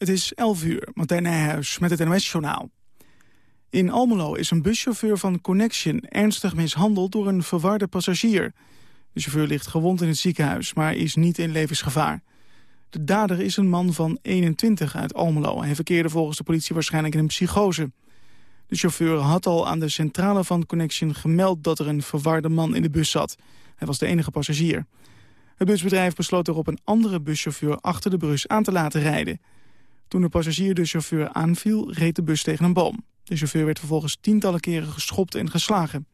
Het is 11 uur, Martijn Nijhuis met het NOS-journaal. In Almelo is een buschauffeur van Connection ernstig mishandeld door een verwarde passagier. De chauffeur ligt gewond in het ziekenhuis, maar is niet in levensgevaar. De dader is een man van 21 uit Almelo. Hij verkeerde volgens de politie waarschijnlijk in een psychose. De chauffeur had al aan de centrale van Connection gemeld dat er een verwarde man in de bus zat. Hij was de enige passagier. Het busbedrijf besloot erop een andere buschauffeur achter de bus aan te laten rijden. Toen de passagier de chauffeur aanviel, reed de bus tegen een boom. De chauffeur werd vervolgens tientallen keren geschopt en geslagen.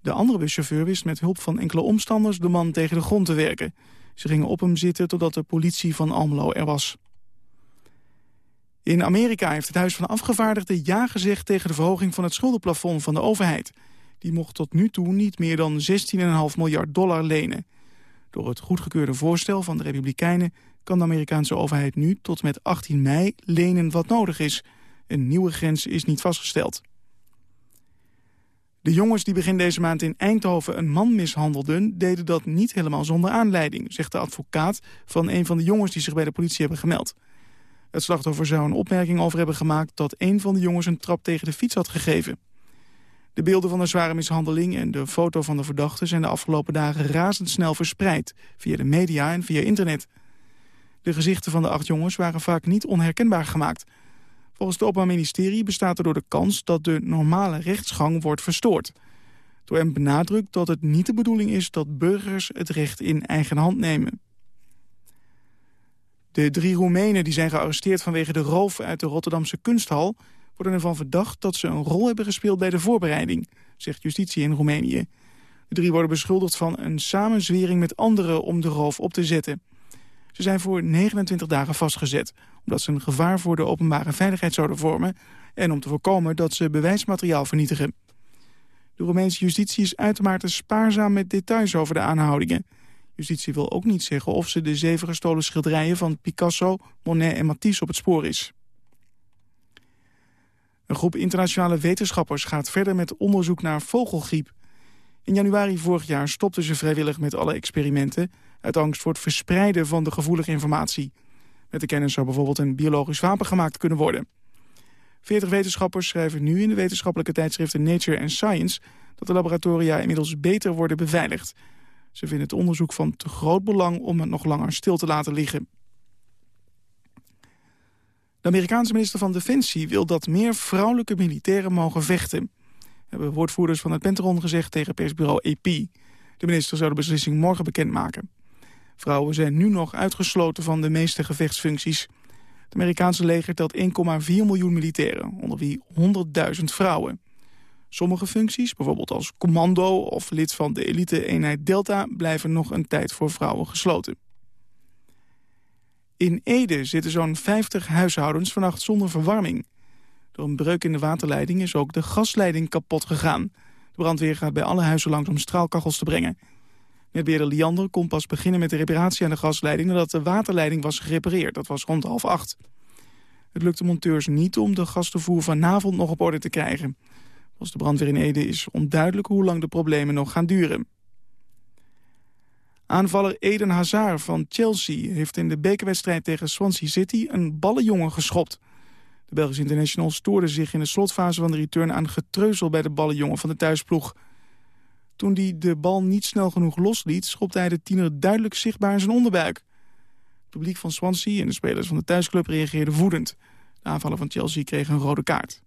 De andere buschauffeur wist met hulp van enkele omstanders de man tegen de grond te werken. Ze gingen op hem zitten totdat de politie van Almelo er was. In Amerika heeft het Huis van Afgevaardigden ja gezegd tegen de verhoging van het schuldenplafond van de overheid. Die mocht tot nu toe niet meer dan 16,5 miljard dollar lenen. Door het goedgekeurde voorstel van de Republikeinen kan de Amerikaanse overheid nu tot met 18 mei lenen wat nodig is. Een nieuwe grens is niet vastgesteld. De jongens die begin deze maand in Eindhoven een man mishandelden... deden dat niet helemaal zonder aanleiding, zegt de advocaat... van een van de jongens die zich bij de politie hebben gemeld. Het slachtoffer zou een opmerking over hebben gemaakt... dat een van de jongens een trap tegen de fiets had gegeven. De beelden van de zware mishandeling en de foto van de verdachte... zijn de afgelopen dagen razendsnel verspreid... via de media en via internet. De gezichten van de acht jongens waren vaak niet onherkenbaar gemaakt. Volgens het Openbaar Ministerie bestaat er door de kans dat de normale rechtsgang wordt verstoord. Door hem benadrukt dat het niet de bedoeling is dat burgers het recht in eigen hand nemen. De drie Roemenen die zijn gearresteerd vanwege de roof uit de Rotterdamse kunsthal... worden ervan verdacht dat ze een rol hebben gespeeld bij de voorbereiding, zegt justitie in Roemenië. De drie worden beschuldigd van een samenzwering met anderen om de roof op te zetten. Ze zijn voor 29 dagen vastgezet, omdat ze een gevaar voor de openbare veiligheid zouden vormen... en om te voorkomen dat ze bewijsmateriaal vernietigen. De Roemeense justitie is uitermate spaarzaam met details over de aanhoudingen. Justitie wil ook niet zeggen of ze de zeven gestolen schilderijen van Picasso, Monet en Matisse op het spoor is. Een groep internationale wetenschappers gaat verder met onderzoek naar vogelgriep. In januari vorig jaar stopten ze vrijwillig met alle experimenten uit angst voor het verspreiden van de gevoelige informatie. Met de kennis zou bijvoorbeeld een biologisch wapen gemaakt kunnen worden. Veertig wetenschappers schrijven nu in de wetenschappelijke tijdschriften Nature en Science... dat de laboratoria inmiddels beter worden beveiligd. Ze vinden het onderzoek van te groot belang om het nog langer stil te laten liggen. De Amerikaanse minister van Defensie wil dat meer vrouwelijke militairen mogen vechten. Hebben woordvoerders van het Pentagon gezegd tegen persbureau AP. De minister zou de beslissing morgen bekendmaken. Vrouwen zijn nu nog uitgesloten van de meeste gevechtsfuncties. Het Amerikaanse leger telt 1,4 miljoen militairen, onder wie 100.000 vrouwen. Sommige functies, bijvoorbeeld als commando of lid van de elite-eenheid Delta... blijven nog een tijd voor vrouwen gesloten. In Ede zitten zo'n 50 huishoudens vannacht zonder verwarming. Door een breuk in de waterleiding is ook de gasleiding kapot gegaan. De brandweer gaat bij alle huizen langs om straalkachels te brengen. Netbeheerder Liander kon pas beginnen met de reparatie aan de gasleiding... nadat de waterleiding was gerepareerd. Dat was rond half acht. Het lukte monteurs niet om de gastenvoer vanavond nog op orde te krijgen. Volgens de brandweer in Ede is onduidelijk hoe lang de problemen nog gaan duren. Aanvaller Eden Hazard van Chelsea heeft in de bekerwedstrijd tegen Swansea City een ballenjongen geschopt. De Belgische international stoorde zich in de slotfase van de return aan getreuzel bij de ballenjongen van de thuisploeg. Toen hij de bal niet snel genoeg losliet, schopte hij de tiener duidelijk zichtbaar in zijn onderbuik. Het publiek van Swansea en de spelers van de thuisclub reageerden woedend. De aanvaller van Chelsea kreeg een rode kaart.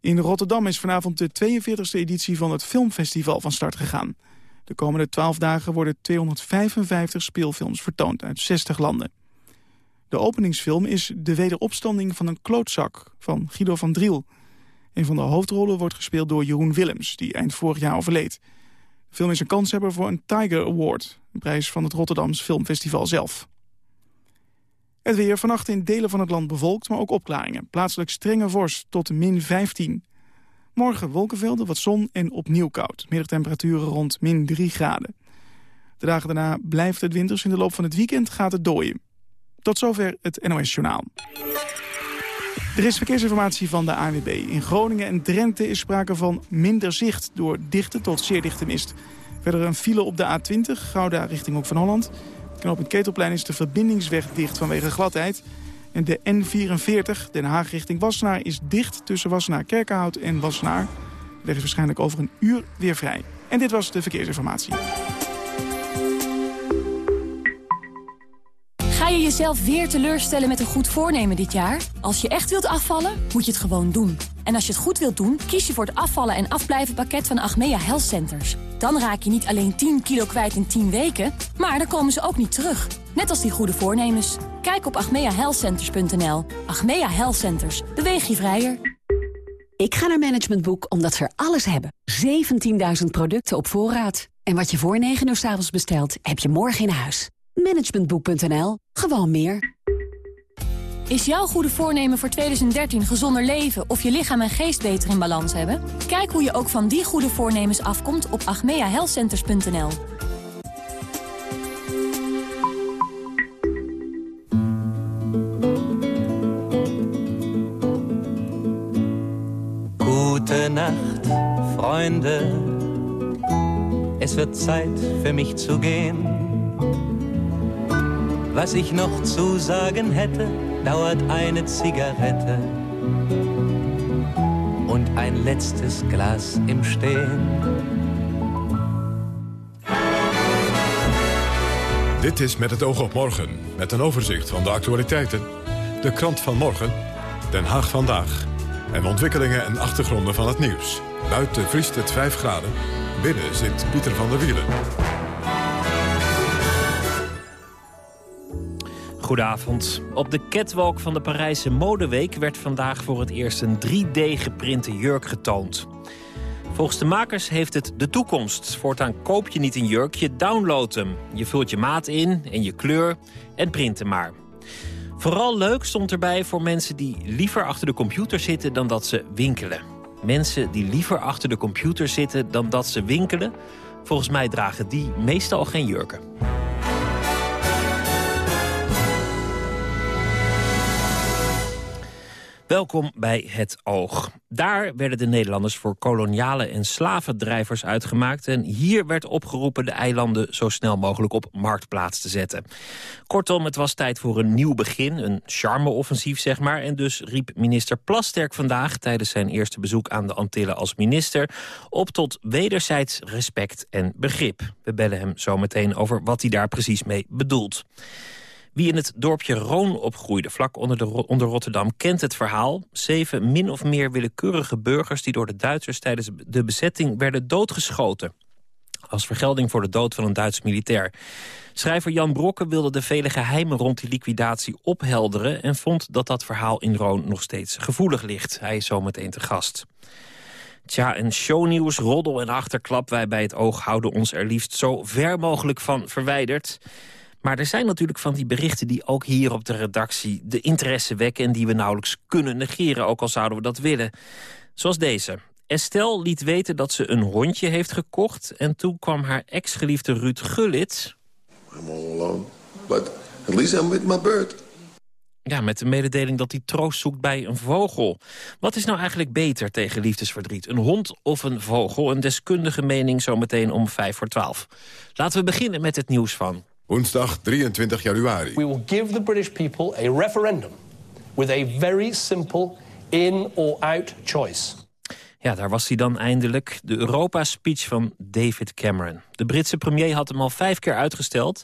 In Rotterdam is vanavond de 42e editie van het Filmfestival van start gegaan. De komende 12 dagen worden 255 speelfilms vertoond uit 60 landen. De openingsfilm is De Wederopstanding van een klootzak van Guido van Driel... Een van de hoofdrollen wordt gespeeld door Jeroen Willems, die eind vorig jaar overleed. De film is een kanshebber voor een Tiger Award, een prijs van het Rotterdams Filmfestival zelf. Het weer vannacht in delen van het land bevolkt, maar ook opklaringen. Plaatselijk strenge vorst tot min 15. Morgen wolkenvelden, wat zon en opnieuw koud. Middagtemperaturen rond min 3 graden. De dagen daarna blijft het winters. In de loop van het weekend gaat het dooien. Tot zover het NOS Journaal. Er is verkeersinformatie van de ANWB. In Groningen en Drenthe is sprake van minder zicht door dichte tot zeer dichte mist. Verder een file op de A20, Gouda richting Hoek van Holland. Knooppunt Ketelplein is de verbindingsweg dicht vanwege gladheid. En de N44, Den Haag richting Wassenaar, is dicht tussen Wassenaar-Kerkenhout en Wassenaar. De weg is waarschijnlijk over een uur weer vrij. En dit was de verkeersinformatie. Je jezelf weer teleurstellen met een goed voornemen dit jaar? Als je echt wilt afvallen, moet je het gewoon doen. En als je het goed wilt doen, kies je voor het afvallen en afblijven pakket van Achmea Health Centers. Dan raak je niet alleen 10 kilo kwijt in 10 weken, maar dan komen ze ook niet terug. Net als die goede voornemens. Kijk op achmeahealthcenters.nl. Achmea Health Centers. Beweeg je vrijer. Ik ga naar Management Boek omdat ze er alles hebben. 17.000 producten op voorraad. En wat je voor 9 uur s avonds bestelt, heb je morgen in huis. Managementboek.nl. Gewoon meer. Is jouw goede voornemen voor 2013 gezonder leven of je lichaam en geest beter in balans hebben? Kijk hoe je ook van die goede voornemens afkomt op agmeahealthcenters.nl. Gute Nacht, Freunde. Es wird Zeit für mich zu gehen. Was ich noch zu sagen hätte, dauert eine Zigarette und ein letztes Glas im Stehen. Dit is Met het oog op morgen, met een overzicht van de actualiteiten. De krant van morgen, Den Haag vandaag. En ontwikkelingen en achtergronden van het nieuws. Buiten vriest het 5 graden, binnen zit Pieter van der Wielen. Goedenavond. Op de catwalk van de Parijse Modeweek werd vandaag voor het eerst een 3D-geprinte jurk getoond. Volgens de makers heeft het de toekomst. Voortaan koop je niet een jurk, je downloadt hem. Je vult je maat in en je kleur en print hem maar. Vooral leuk stond erbij voor mensen die liever achter de computer zitten dan dat ze winkelen. Mensen die liever achter de computer zitten dan dat ze winkelen... volgens mij dragen die meestal geen jurken. Welkom bij Het Oog. Daar werden de Nederlanders voor koloniale en slavendrijvers uitgemaakt... en hier werd opgeroepen de eilanden zo snel mogelijk op marktplaats te zetten. Kortom, het was tijd voor een nieuw begin, een charme-offensief zeg maar... en dus riep minister Plasterk vandaag tijdens zijn eerste bezoek aan de Antillen als minister... op tot wederzijds respect en begrip. We bellen hem zo meteen over wat hij daar precies mee bedoelt. Wie in het dorpje Roon opgroeide, vlak onder, de, Rotterdam, kent het verhaal. Zeven min of meer willekeurige burgers die door de Duitsers tijdens de bezetting werden doodgeschoten. Als vergelding voor de dood van een Duits militair. Schrijver Jan Brokke wilde de vele geheimen rond die liquidatie ophelderen... en vond dat dat verhaal in Roon nog steeds gevoelig ligt. Hij is zometeen te gast. Tja, en shownieuws, roddel en achterklap. Wij bij het oog houden ons er liefst zo ver mogelijk van verwijderd. Maar er zijn natuurlijk van die berichten die ook hier op de redactie... de interesse wekken en die we nauwelijks kunnen negeren... ook al zouden we dat willen. Zoals deze. Estelle liet weten dat ze een hondje heeft gekocht... en toen kwam haar ex-geliefde Ruud Gullit... I'm all alone, but at least I'm with my bird. Ja, met de mededeling dat hij troost zoekt bij een vogel. Wat is nou eigenlijk beter tegen liefdesverdriet? Een hond of een vogel? Een deskundige mening zometeen om 5 voor 12. Laten we beginnen met het nieuws van Woensdag 23 januari. We will give the British people a referendum with a very simple in or out choice. Ja, daar was hij dan eindelijk, de Europa-speech van David Cameron. De Britse premier had hem al vijf keer uitgesteld.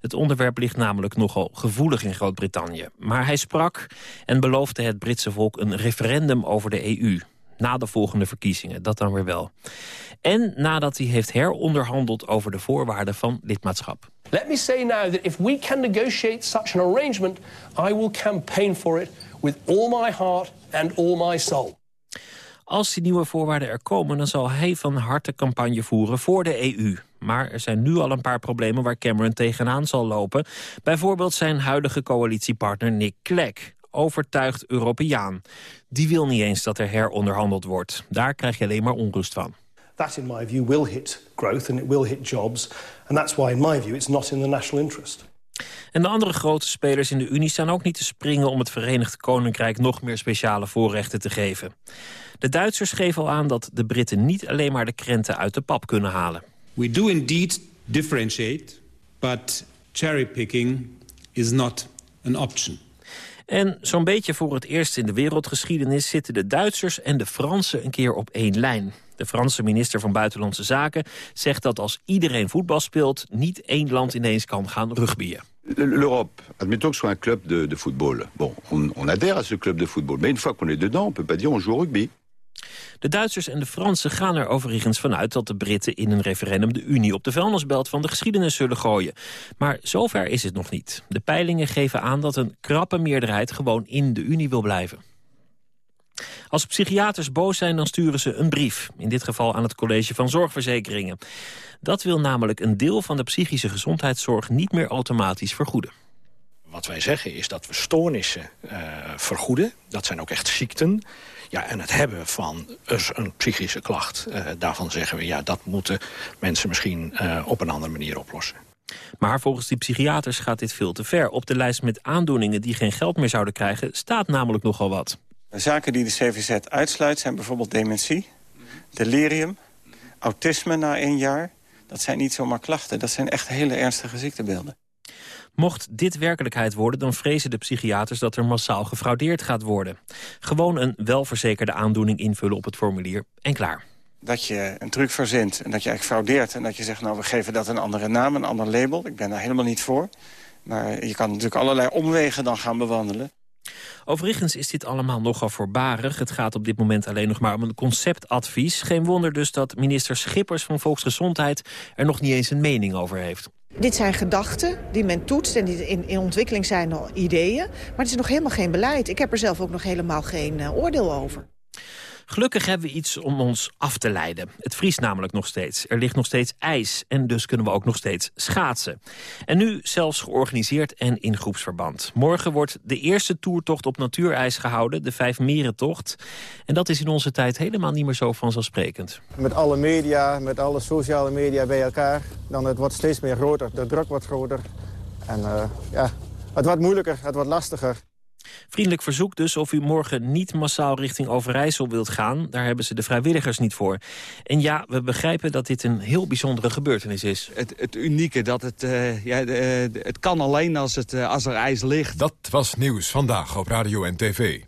Het onderwerp ligt namelijk nogal gevoelig in Groot-Brittannië. Maar hij sprak en beloofde het Britse volk een referendum over de EU. Na de volgende verkiezingen, dat dan weer wel. En nadat hij heeft heronderhandeld over de voorwaarden van lidmaatschap. Let me say now that if we can negotiate such an arrangement, I will campaign for it with all my heart and all my soul. Als die nieuwe voorwaarden er komen, dan zal hij van harte campagne voeren voor de EU. Maar er zijn nu al een paar problemen waar Cameron tegenaan zal lopen. Bijvoorbeeld zijn huidige coalitiepartner Nick Clegg overtuigd Europeaan. Die wil niet eens dat er heronderhandeld wordt. Daar krijg je alleen maar onrust van. That, in my view, will hit growth and it will hit jobs. And that's why, in my view, it's not in the national interest. En de andere grote spelers in de Unie staan ook niet te springen... om het Verenigd Koninkrijk nog meer speciale voorrechten te geven. De Duitsers geven al aan dat de Britten niet alleen maar de krenten uit de pap kunnen halen. We do indeed differentiate, but cherry-picking is not an option. En zo'n beetje voor het eerst in de wereldgeschiedenis... zitten de Duitsers en de Fransen een keer op één lijn. De Franse minister van Buitenlandse Zaken zegt dat als iedereen voetbal speelt... niet één land ineens kan gaan rugbyen. L'Europe, admettons que ce soit un club de, de football. Bon, on, on adhère à ce club de football. Mais une fois qu'on est dedans, on peut pas dire on joue au rugby. De Duitsers en de Fransen gaan er overigens vanuit dat de Britten in een referendum de Unie op de vuilnisbelt van de geschiedenis zullen gooien. Maar zover is het nog niet. De peilingen geven aan dat een krappe meerderheid gewoon in de Unie wil blijven. Als psychiaters boos zijn, dan sturen ze een brief. In dit geval aan het College van Zorgverzekeringen. Dat wil namelijk een deel van de psychische gezondheidszorg niet meer automatisch vergoeden. Wat wij zeggen is dat we stoornissen uh, vergoeden. Dat zijn ook echt ziekten. Ja, en het hebben van een psychische klacht, uh, daarvan zeggen we... ja, dat moeten mensen misschien uh, op een andere manier oplossen. Maar volgens die psychiaters gaat dit veel te ver. Op de lijst met aandoeningen die geen geld meer zouden krijgen... staat namelijk nogal wat. Zaken die de CVZ uitsluit zijn bijvoorbeeld dementie, delirium... autisme na één jaar. Dat zijn niet zomaar klachten, dat zijn echt hele ernstige ziektebeelden. Mocht dit werkelijkheid worden, dan vrezen de psychiaters dat er massaal gefraudeerd gaat worden. Gewoon een welverzekerde aandoening invullen op het formulier en klaar. Dat je een truc verzint en dat je eigenlijk fraudeert... en dat je zegt, nou, we geven dat een andere naam, een ander label. Ik ben daar helemaal niet voor. Maar je kan natuurlijk allerlei omwegen dan gaan bewandelen. Overigens is dit allemaal nogal voorbarig. Het gaat op dit moment alleen nog maar om een conceptadvies. Geen wonder dus dat minister Schippers van Volksgezondheid... er nog niet eens een mening over heeft. Dit zijn gedachten die men toetst en die in, in ontwikkeling zijn al ideeën. Maar het is nog helemaal geen beleid. Ik heb er zelf ook nog helemaal geen uh, oordeel over. Gelukkig hebben we iets om ons af te leiden. Het vriest namelijk nog steeds. Er ligt nog steeds ijs en dus kunnen we ook nog steeds schaatsen. En nu zelfs georganiseerd en in groepsverband. Morgen wordt de eerste toertocht op natuurijs gehouden, de Vijf Merentocht. En dat is in onze tijd helemaal niet meer zo vanzelfsprekend. Met alle media, met alle sociale media bij elkaar, dan het wordt steeds meer groter. De druk wordt groter. En uh, ja, het wordt moeilijker, het wordt lastiger. Vriendelijk verzoek dus of u morgen niet massaal richting Overijssel wilt gaan. Daar hebben ze de vrijwilligers niet voor. En ja, we begrijpen dat dit een heel bijzondere gebeurtenis is. Het, het unieke, dat het, uh, ja, de, de, het kan alleen als, het, uh, als er ijs ligt. Dat was Nieuws Vandaag op Radio en TV.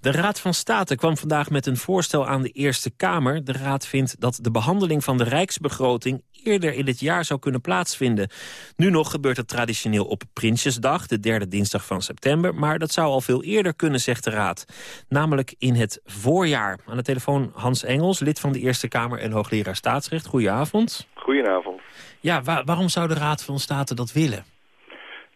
De Raad van State kwam vandaag met een voorstel aan de Eerste Kamer. De Raad vindt dat de behandeling van de Rijksbegroting eerder in het jaar zou kunnen plaatsvinden. Nu nog gebeurt het traditioneel op Prinsjesdag, de derde dinsdag van september. Maar dat zou al veel eerder kunnen, zegt de Raad. Namelijk in het voorjaar. Aan de telefoon Hans Engels, lid van de Eerste Kamer en hoogleraar staatsrecht. Goedenavond. Goedenavond. Ja, waarom zou de Raad van State dat willen?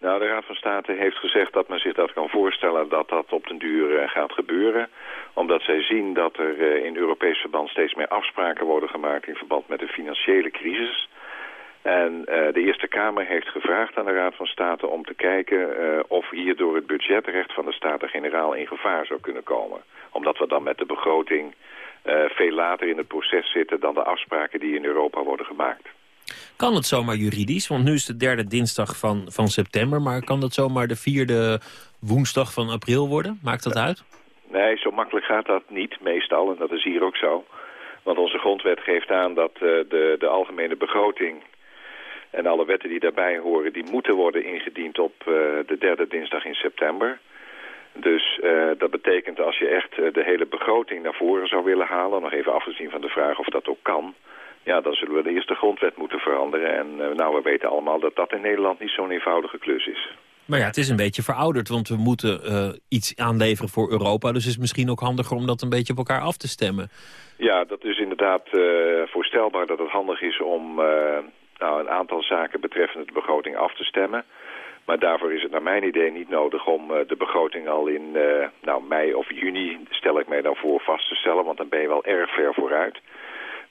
Nou, de Raad van State heeft gezegd dat men zich dat kan voorstellen dat dat op den duur uh, gaat gebeuren. Omdat zij zien dat er uh, in Europees verband steeds meer afspraken worden gemaakt in verband met de financiële crisis. En uh, de Eerste Kamer heeft gevraagd aan de Raad van State om te kijken of hierdoor het budgetrecht van de Staten-Generaal in gevaar zou kunnen komen. Omdat we dan met de begroting veel later in het proces zitten dan de afspraken die in Europa worden gemaakt. Kan het zomaar juridisch? Want nu is de derde dinsdag van, van september. Maar kan dat zomaar de vierde woensdag van april worden? Maakt dat uit? Nee, zo makkelijk gaat dat niet meestal. En dat is hier ook zo. Want onze grondwet geeft aan dat uh, de, de algemene begroting... en alle wetten die daarbij horen... die moeten worden ingediend op uh, de derde dinsdag in september. Dus uh, dat betekent als je echt de hele begroting naar voren zou willen halen... nog even afgezien van de vraag of dat ook kan ja, dan zullen we de eerste grondwet moeten veranderen. En uh, nou, we weten allemaal dat dat in Nederland niet zo'n eenvoudige klus is. Maar ja, het is een beetje verouderd, want we moeten uh, iets aanleveren voor Europa. Dus het is misschien ook handiger om dat een beetje op elkaar af te stemmen. Ja, dat is inderdaad uh, voorstelbaar dat het handig is om nou, een aantal zaken betreffende de begroting af te stemmen. Maar daarvoor is het naar mijn idee niet nodig om de begroting al in nou, mei of juni, stel ik mij dan voor, vast te stellen. Want dan ben je wel erg ver vooruit.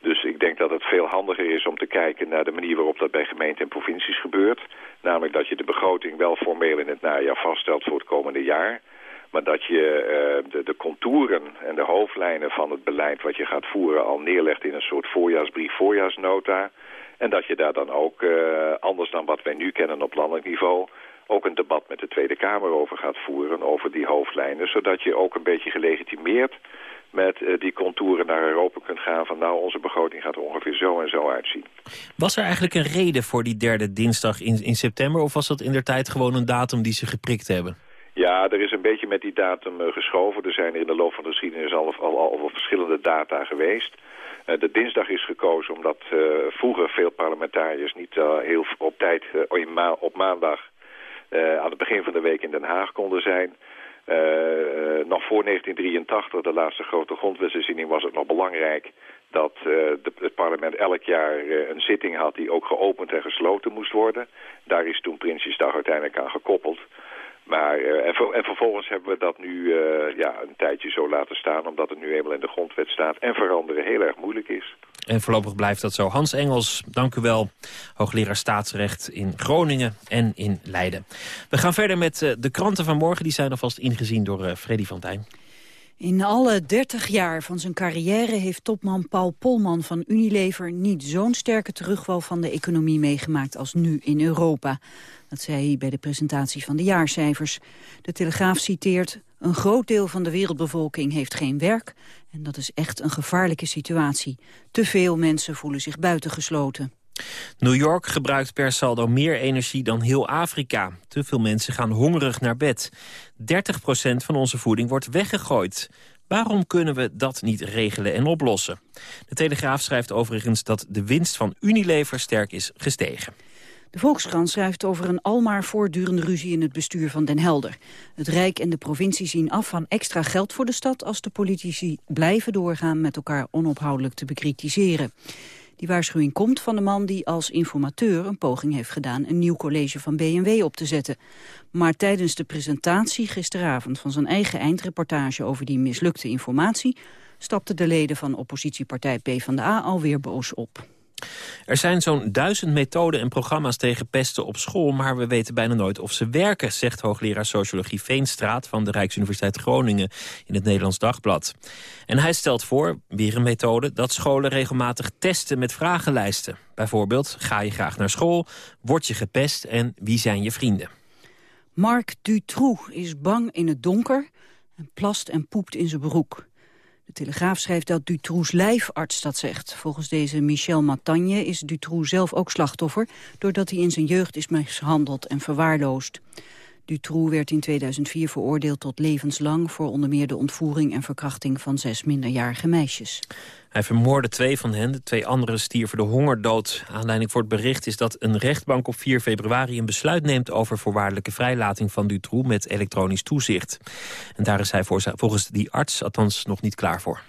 Dus ik denk dat het veel handiger is om te kijken naar de manier waarop dat bij gemeenten en provincies gebeurt. Namelijk dat je de begroting wel formeel in het najaar vaststelt voor het komende jaar. Maar dat je uh, de, contouren en de hoofdlijnen van het beleid wat je gaat voeren al neerlegt in een soort voorjaarsbrief, voorjaarsnota. En dat je daar dan ook, uh, anders dan wat wij nu kennen op landelijk niveau, ook een debat met de Tweede Kamer over gaat voeren, over die hoofdlijnen. Zodat je ook een beetje gelegitimeerd met uh, die contouren naar Europa kunt gaan van nou, onze begroting gaat er ongeveer zo en zo uitzien. Was er eigenlijk een reden voor die derde dinsdag in, in september of was dat in der tijd gewoon een datum die ze geprikt hebben? Ja, er is een beetje met die datum uh, geschoven. Er zijn er in de loop van de geschiedenis al, al, al, al verschillende data geweest. Uh, de dinsdag is gekozen omdat vroeger veel parlementariërs niet heel op tijd op maandag aan het begin van de week in Den Haag konden zijn. Uh, nog voor 1983, de laatste grote grondwetsherziening, was het nog belangrijk dat de, het parlement elk jaar een zitting had die ook geopend en gesloten moest worden. Daar is toen Prinsjesdag uiteindelijk aan gekoppeld. Maar, en, en, vervolgens hebben we dat nu ja, een tijdje zo laten staan... omdat het nu eenmaal in de grondwet staat en veranderen heel erg moeilijk is. En voorlopig blijft dat zo. Hans Engels, dank u wel. Hoogleraar staatsrecht in Groningen en in Leiden. We gaan verder met uh, de kranten van morgen. Die zijn alvast ingezien door Freddy van Tijn. In alle 30 jaar van zijn carrière heeft topman Paul Polman van Unilever niet zo'n sterke terugval van de economie meegemaakt als nu in Europa. Dat zei hij bij de presentatie van de jaarcijfers. De Telegraaf citeert... Een groot deel van de wereldbevolking heeft geen werk... en dat is echt een gevaarlijke situatie. Te veel mensen voelen zich buitengesloten. New York gebruikt per saldo meer energie dan heel Afrika. Te veel mensen gaan hongerig naar bed. 30% van onze voeding wordt weggegooid. Waarom kunnen we dat niet regelen en oplossen? De Telegraaf schrijft overigens dat de winst van Unilever sterk is gestegen. De Volkskrant schrijft over een almaar voortdurende ruzie in het bestuur van Den Helder. Het Rijk en de provincie zien af van extra geld voor de stad... als de politici blijven doorgaan met elkaar onophoudelijk te bekritiseren. Die waarschuwing komt van de man die als informateur een poging heeft gedaan... een nieuw college van BMW op te zetten. Maar tijdens de presentatie gisteravond van zijn eigen eindreportage... over die mislukte informatie... stapten de leden van oppositiepartij PvdA alweer boos op. Er zijn zo'n duizend methoden en programma's tegen pesten op school... maar we weten bijna nooit of ze werken... zegt hoogleraar sociologie Veenstraat van de Rijksuniversiteit Groningen... in het Nederlands Dagblad. En hij stelt voor, weer een methode... dat scholen regelmatig testen met vragenlijsten. Bijvoorbeeld, ga je graag naar school, word je gepest... en wie zijn je vrienden? Marc Dutroux is bang in het donker... en plast en poept in zijn broek. De Telegraaf schrijft dat Dutroux lijfarts dat zegt. Volgens deze Michel Matagne is Dutroux zelf ook slachtoffer... doordat hij in zijn jeugd is mishandeld en verwaarloosd. Dutroux werd in 2004 veroordeeld tot levenslang... voor onder meer de ontvoering en verkrachting van zes minderjarige meisjes. Hij vermoordde twee van hen, de twee anderen stierven de hongerdood. Aanleiding voor het bericht is dat een rechtbank op 4 februari... een besluit neemt over voorwaardelijke vrijlating van Dutroux... met elektronisch toezicht. En daar is hij volgens die arts althans nog niet klaar voor.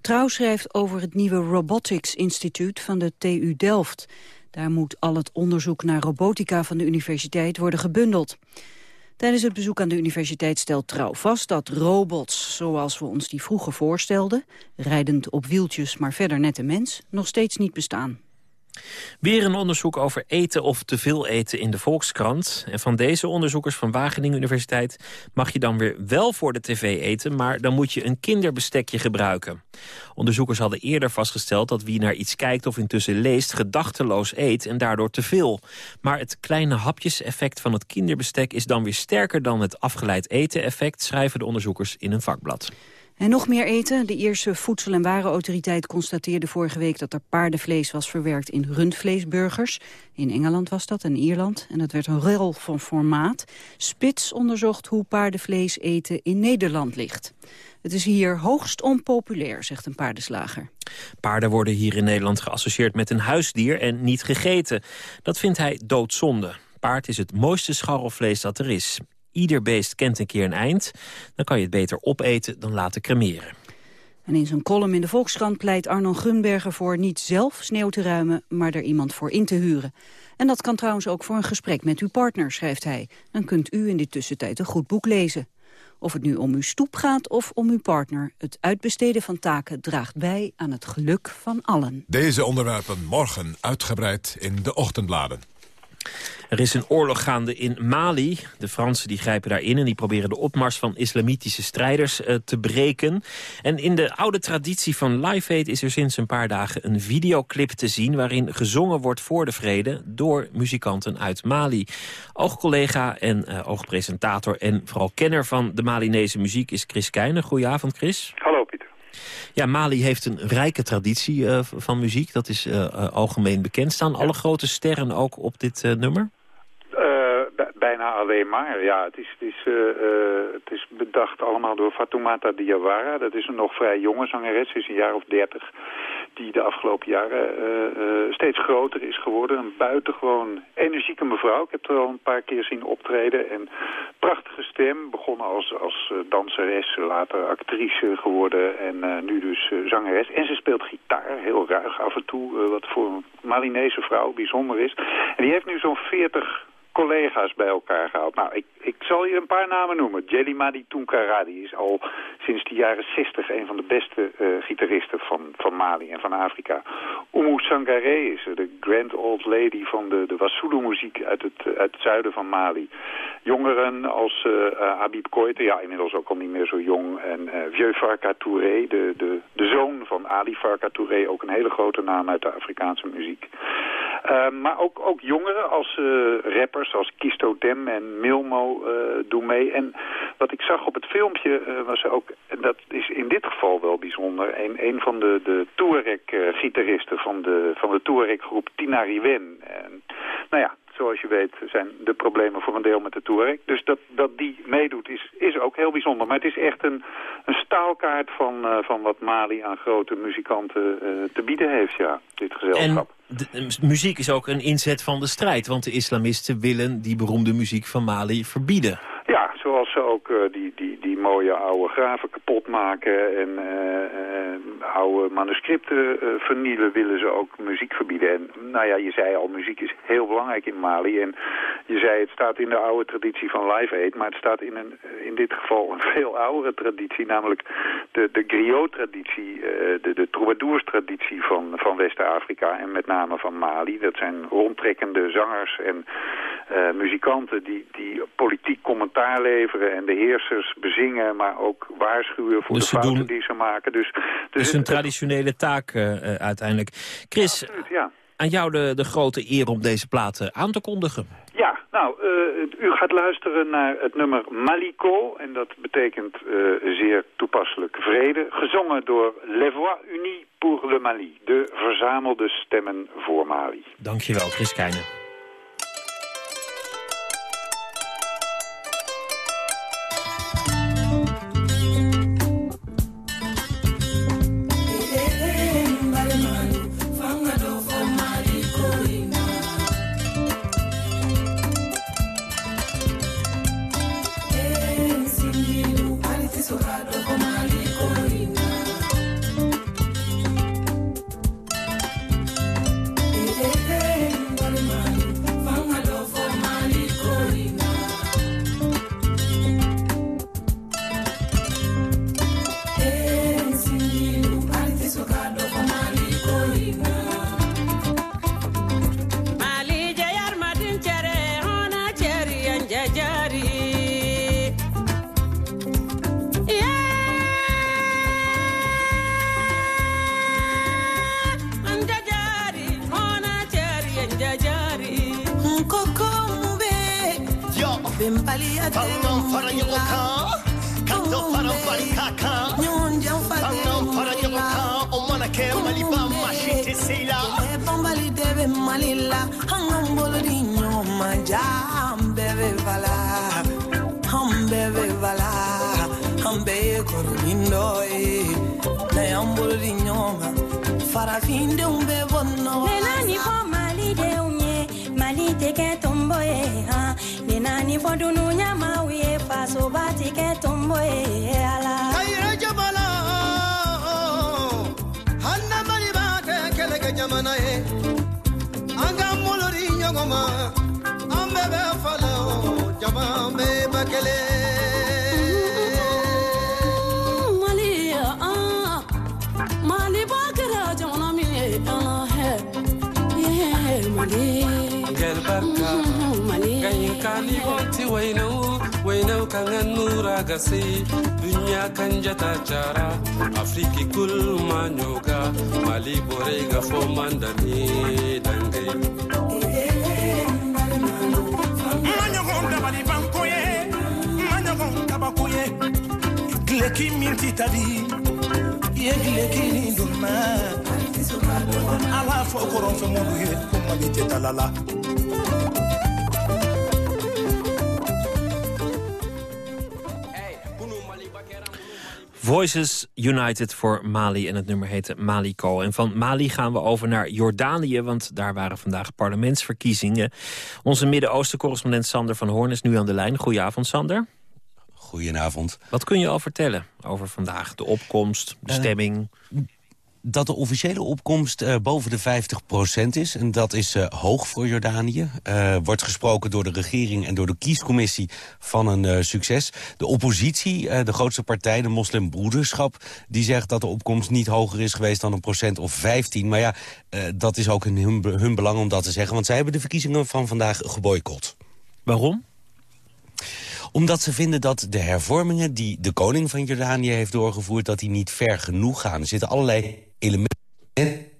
Trouw schrijft over het nieuwe Robotics Instituut van de TU Delft. Daar moet al het onderzoek naar robotica van de universiteit worden gebundeld. Tijdens het bezoek aan de universiteit stelt Trouw vast dat robots, zoals we ons die vroeger voorstelden, rijdend op wieltjes maar verder net een mens, nog steeds niet bestaan. Weer een onderzoek over eten of te veel eten in de Volkskrant. En van deze onderzoekers van Wageningen Universiteit... mag je dan weer wel voor de tv eten... maar dan moet je een kinderbestekje gebruiken. Onderzoekers hadden eerder vastgesteld dat wie naar iets kijkt... of intussen leest, gedachteloos eet en daardoor te veel. Maar het kleine hapjeseffect van het kinderbestek... is dan weer sterker dan het afgeleid eten-effect... schrijven de onderzoekers in een vakblad. En nog meer eten. De Ierse Voedsel- en Warenautoriteit constateerde vorige week dat er paardenvlees was verwerkt in rundvleesburgers. In Engeland was dat en Ierland. En dat werd een rel van formaat. Spits onderzocht hoe paardenvlees eten in Nederland ligt. Het is hier hoogst onpopulair, zegt een paardenslager. Paarden worden hier in Nederland geassocieerd met een huisdier en niet gegeten. Dat vindt hij doodzonde. Paard is het mooiste scharrelvlees dat er is. Ieder beest kent een keer een eind. Dan kan je het beter opeten dan laten cremeren. En in zijn column in de Volkskrant pleit Arno Gunberger voor niet zelf sneeuw te ruimen, maar er iemand voor in te huren. En dat kan trouwens ook voor een gesprek met uw partner, schrijft hij. Dan kunt u in de tussentijd een goed boek lezen. Of het nu om uw stoep gaat of om uw partner. Het uitbesteden van taken draagt bij aan het geluk van allen. Deze onderwerpen morgen uitgebreid in de ochtendbladen. Er is een oorlog gaande in Mali. De Fransen die grijpen daarin en die proberen de opmars van islamitische strijders uh, te breken. En in de oude traditie van Live is er sinds een paar dagen een videoclip te zien... waarin gezongen wordt voor de vrede door muzikanten uit Mali. Oogcollega en uh, oogpresentator en vooral kenner van de Malinese muziek is Chris Keijner. Goedenavond, Chris. Hallo. Ja, Mali heeft een rijke traditie uh, van muziek. Dat is uh, algemeen bekend. Staan alle grote sterren ook op dit nummer? bijna alleen maar. Ja, het is, het, is, het is bedacht allemaal door Fatoumata Diawara. Dat is een nog vrij jonge zangeres. Ze is een jaar of dertig die de afgelopen jaren uh, steeds groter is geworden. Een buitengewoon energieke mevrouw. Ik heb er al een paar keer zien optreden. En prachtige stem. Begonnen als, als danseres, later actrice geworden. En nu dus zangeres. En ze speelt gitaar, heel ruig af en toe. wat voor een Malinese vrouw bijzonder is. En die heeft nu zo'n 40 collega's bij elkaar gehaald. Nou, ik, ik zal je een paar namen noemen. Jelly Tunkaradi is al sinds de jaren 60 een van de beste uh, gitaristen van, van Mali en van Afrika. Oumou Sangaré is de grand old lady van de, de Wasulu-muziek uit het, uit het zuiden van Mali. Jongeren als uh, Habib Koite, ja inmiddels ook al niet meer zo jong. En uh, Vieux Farka Touré, de, de, de zoon van Ali Farka Touré, ook een hele grote naam uit de Afrikaanse muziek. Maar ook, ook jongeren als rappers zoals Kisto Dem en Milmo uh, doen mee. En wat ik zag op het filmpje uh, was ook, en dat is in dit geval wel bijzonder, een, een van de, de Touareg-gitaristen van de, van de Touareg-groep Tinariwen. En, nou ja, zoals je weet zijn de problemen voor een deel met de Touareg. Dus dat, dat die meedoet is, is ook heel bijzonder. Maar het is echt een, een staalkaart van, van wat Mali aan grote muzikanten te bieden heeft, ja, dit gezelschap. De, muziek is ook een inzet van de strijd, want de islamisten willen die beroemde muziek van Mali verbieden. Ja, zoals ze ook uh, die, die, die mooie oude graven kapot maken en uh, oude manuscripten vernielen, willen ze ook muziek verbieden. En nou ja, je zei al, muziek is heel belangrijk in Mali. En je zei, het staat in de oude traditie van Live Aid, maar het staat in, een, in dit geval een veel oudere traditie, namelijk de, de griot-traditie, de, de troubadours-traditie van, van West-Afrika en met name van Mali. Dat zijn rondtrekkende zangers en muzikanten die, die politiek commentaar en de heersers bezingen, maar ook waarschuwen voor dus de fouten doen... die ze maken. Dus, dus, dus een traditionele taak uh, uiteindelijk. Chris, ja, absoluut, ja. aan jou de, de grote eer om deze platen aan te kondigen. Ja, nou, uh, u gaat luisteren naar het nummer Maliko. En dat betekent uh, zeer toepasselijk vrede. Gezongen door Les Voix Unies pour le Mali. De verzamelde stemmen voor Mali. Dankjewel, Chris Keijnen. galbarka ganyakaanii booti wayna'uu wayna'u kan annuuraa gasee dunyaa kan jataa jaara afriikii gulmaa nyoogaa maalii boree gafoo maandamee dangee. Gileekiin minti tabii, yee gileekiin hin dhummaa. Dunna a b'a fɔ kɔrɔnfɛ mɔlu ye ko mali tɛ dalala Voices United voor Mali en het nummer heette Maliko. En van Mali gaan we over naar Jordanië, want daar waren vandaag parlementsverkiezingen. Onze Midden-Oosten-correspondent Sander van Hoorn is nu aan de lijn. Goedenavond, Sander. Goedenavond. Wat kun je al vertellen over vandaag? De opkomst, de Eh, stemming? Dat de officiële opkomst uh, boven de 50% is. En dat is uh, hoog voor Jordanië. Uh, wordt gesproken door de regering en door de kiescommissie van een succes. De oppositie, de grootste partij, de moslimbroederschap... die zegt dat de opkomst niet hoger is geweest dan een procent of 15. Maar ja, dat is ook in hun, hun belang om dat te zeggen. Want zij hebben de verkiezingen van vandaag geboycott. Waarom? Omdat ze vinden dat de hervormingen die de koning van Jordanië heeft doorgevoerd... dat die niet ver genoeg gaan. Er zitten allerlei elementen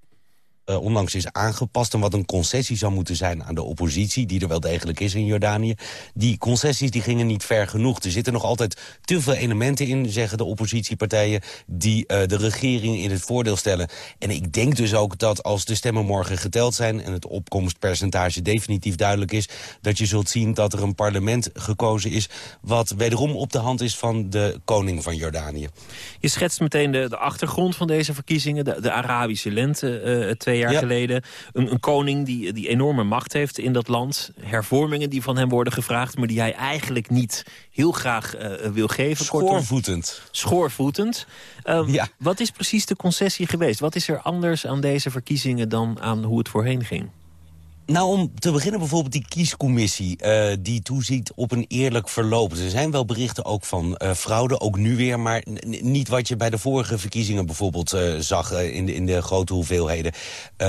uh, onlangs is aangepast... en wat een concessie zou moeten zijn aan de oppositie... die er wel degelijk is in Jordanië. Die concessies die gingen niet ver genoeg. Er zitten nog altijd te veel elementen in, zeggen de oppositiepartijen... die uh, de regering in het voordeel stellen. En ik denk dus ook dat als de stemmen morgen geteld zijn... en het opkomstpercentage definitief duidelijk is... dat je zult zien dat er een parlement gekozen is... wat wederom op de hand is van de koning van Jordanië. Je schetst meteen de, de achtergrond van deze verkiezingen. De, de Arabische lente uh, twee jaar ja. geleden. Een, een, koning die, die enorme macht heeft in dat land. Hervormingen die van hem worden gevraagd... maar die hij eigenlijk niet heel graag uh, wil geven. Schoorvoetend. Schoorvoetend. Um, ja. Wat is precies de concessie geweest? Wat is er anders aan deze verkiezingen dan aan hoe het voorheen ging? Nou, om te beginnen bijvoorbeeld die kiescommissie... Uh, die toeziet op een eerlijk verloop. Er zijn wel berichten ook van uh, fraude, ook nu weer... maar niet wat je bij de vorige verkiezingen bijvoorbeeld uh, zag... in, de, in de grote hoeveelheden.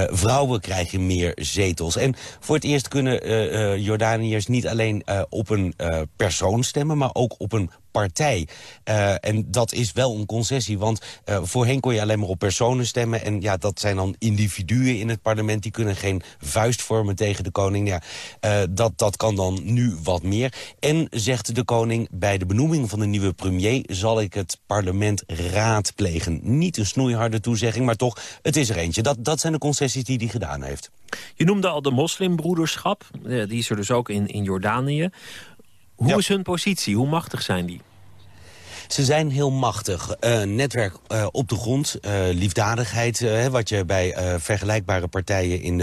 vrouwen krijgen meer zetels. En voor het eerst kunnen Jordaniërs niet alleen op een persoon stemmen... maar ook op een partij. Uh, en dat is wel een concessie, want uh, voorheen kon je alleen maar op personen stemmen... en ja, dat zijn dan individuen in het parlement... die kunnen geen vuist vormen tegen de koning. Ja, uh, dat, dat kan dan nu wat meer. En, zegt de koning, bij de benoeming van de nieuwe premier... zal ik het parlement raadplegen. Niet een snoeiharde toezegging, maar toch, het is er eentje. Dat, dat zijn de concessies die hij gedaan heeft. Je noemde al de moslimbroederschap. die is er dus ook in, in Jordanië. Hoe ja. is hun positie? Hoe machtig zijn die? Ze zijn heel machtig. Uh, netwerk uh, op de grond, uh, liefdadigheid, wat je bij vergelijkbare partijen in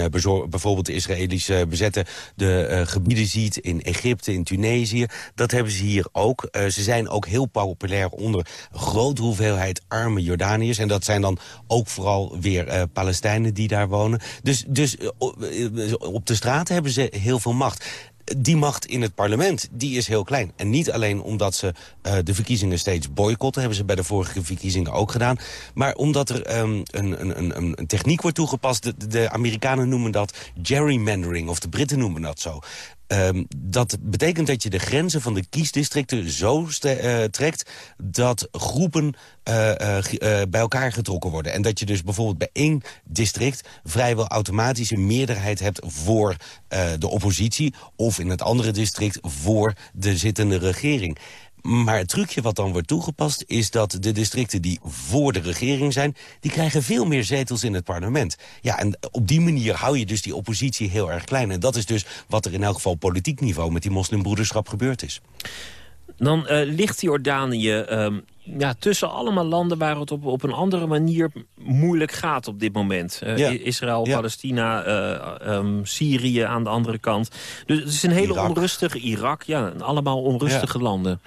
bijvoorbeeld de Israëlische bezette de gebieden ziet, in Egypte, in Tunesië. Dat hebben ze hier ook. ze zijn ook heel populair onder een grote hoeveelheid arme Jordaniërs. En dat zijn dan ook vooral weer Palestijnen die daar wonen. Dus, dus op de straat hebben ze heel veel macht die macht in het parlement, die is heel klein. En niet alleen omdat ze uh, de verkiezingen steeds boycotten... hebben ze bij de vorige verkiezingen ook gedaan... maar omdat er um, een, een, een, een, techniek wordt toegepast... De Amerikanen noemen dat gerrymandering, of de Britten noemen dat zo. Um, dat betekent dat je de grenzen van de kiesdistricten zo uh, trekt... dat groepen uh, uh, bij elkaar getrokken worden. En dat je dus bijvoorbeeld bij één district... vrijwel automatisch een meerderheid hebt voor de oppositie... of in het andere district voor de zittende regering. Maar het trucje wat dan wordt toegepast is dat de districten die voor de regering zijn... die krijgen veel meer zetels in het parlement. Ja, en op die manier hou je dus die oppositie heel erg klein. En dat is dus wat er in elk geval politiek niveau met die moslimbroederschap gebeurd is. Dan uh, ligt Jordanië um, ja, tussen allemaal landen waar het op, op een andere manier moeilijk gaat op dit moment. Uh, ja. Israël, ja. Palestina, uh, um, Syrië aan de andere kant. Dus het is een hele Irak. onrustige Irak. Ja, allemaal onrustige landen.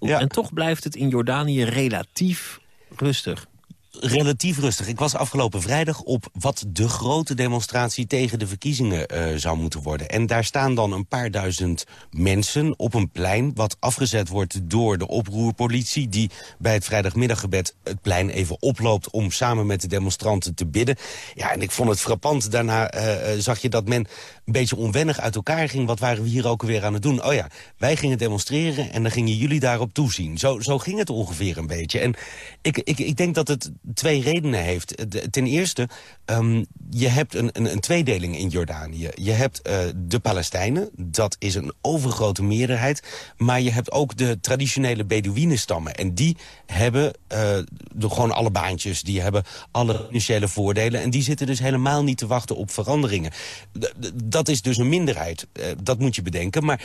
En toch blijft het in Jordanië relatief rustig. Relatief rustig. Ik was afgelopen vrijdag op wat de grote demonstratie tegen de verkiezingen uh, zou moeten worden. En daar staan dan een paar duizend mensen op een plein... wat afgezet wordt door de oproerpolitie... die bij het vrijdagmiddaggebed het plein even oploopt... om samen met de demonstranten te bidden. Ja, en ik vond het frappant. Daarna uh, zag je dat men een beetje onwennig uit elkaar ging. Wat waren we hier ook weer aan het doen? Oh ja, wij gingen demonstreren en dan gingen jullie daarop toezien. Zo, zo ging het ongeveer een beetje. En ik, ik, ik denk dat het twee redenen heeft. Ten eerste, ehm, je hebt een, een, een tweedeling in Jordanië. Je hebt eh, de Palestijnen, dat is een overgrote meerderheid. Maar je hebt ook de traditionele Bedouinenstammen. En die hebben eh, de, gewoon alle baantjes, die hebben alle financiële voordelen. En die zitten dus helemaal niet te wachten op veranderingen. Dat is dus een minderheid, eh, dat moet je bedenken. Maar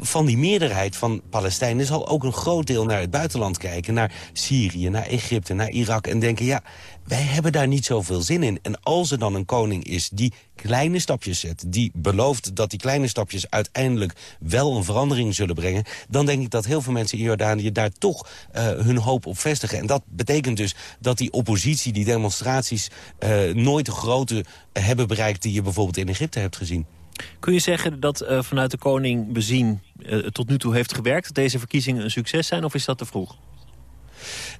van die meerderheid van Palestijnen zal ook een groot deel naar het buitenland kijken. Naar Syrië, naar Egypte, naar Irak. En denken, ja, wij hebben daar niet zoveel zin in. En als er dan een koning is die kleine stapjes zet... die belooft dat die kleine stapjes uiteindelijk wel een verandering zullen brengen... dan denk ik dat heel veel mensen in Jordanië daar toch eh, hun hoop op vestigen. En dat betekent dus dat die oppositie, die demonstraties... eh, nooit de grootte hebben bereikt die je bijvoorbeeld in Egypte hebt gezien. Kun je zeggen dat eh, vanuit de koning bezien het tot nu toe heeft gewerkt? Dat deze verkiezingen een succes zijn of is dat te vroeg?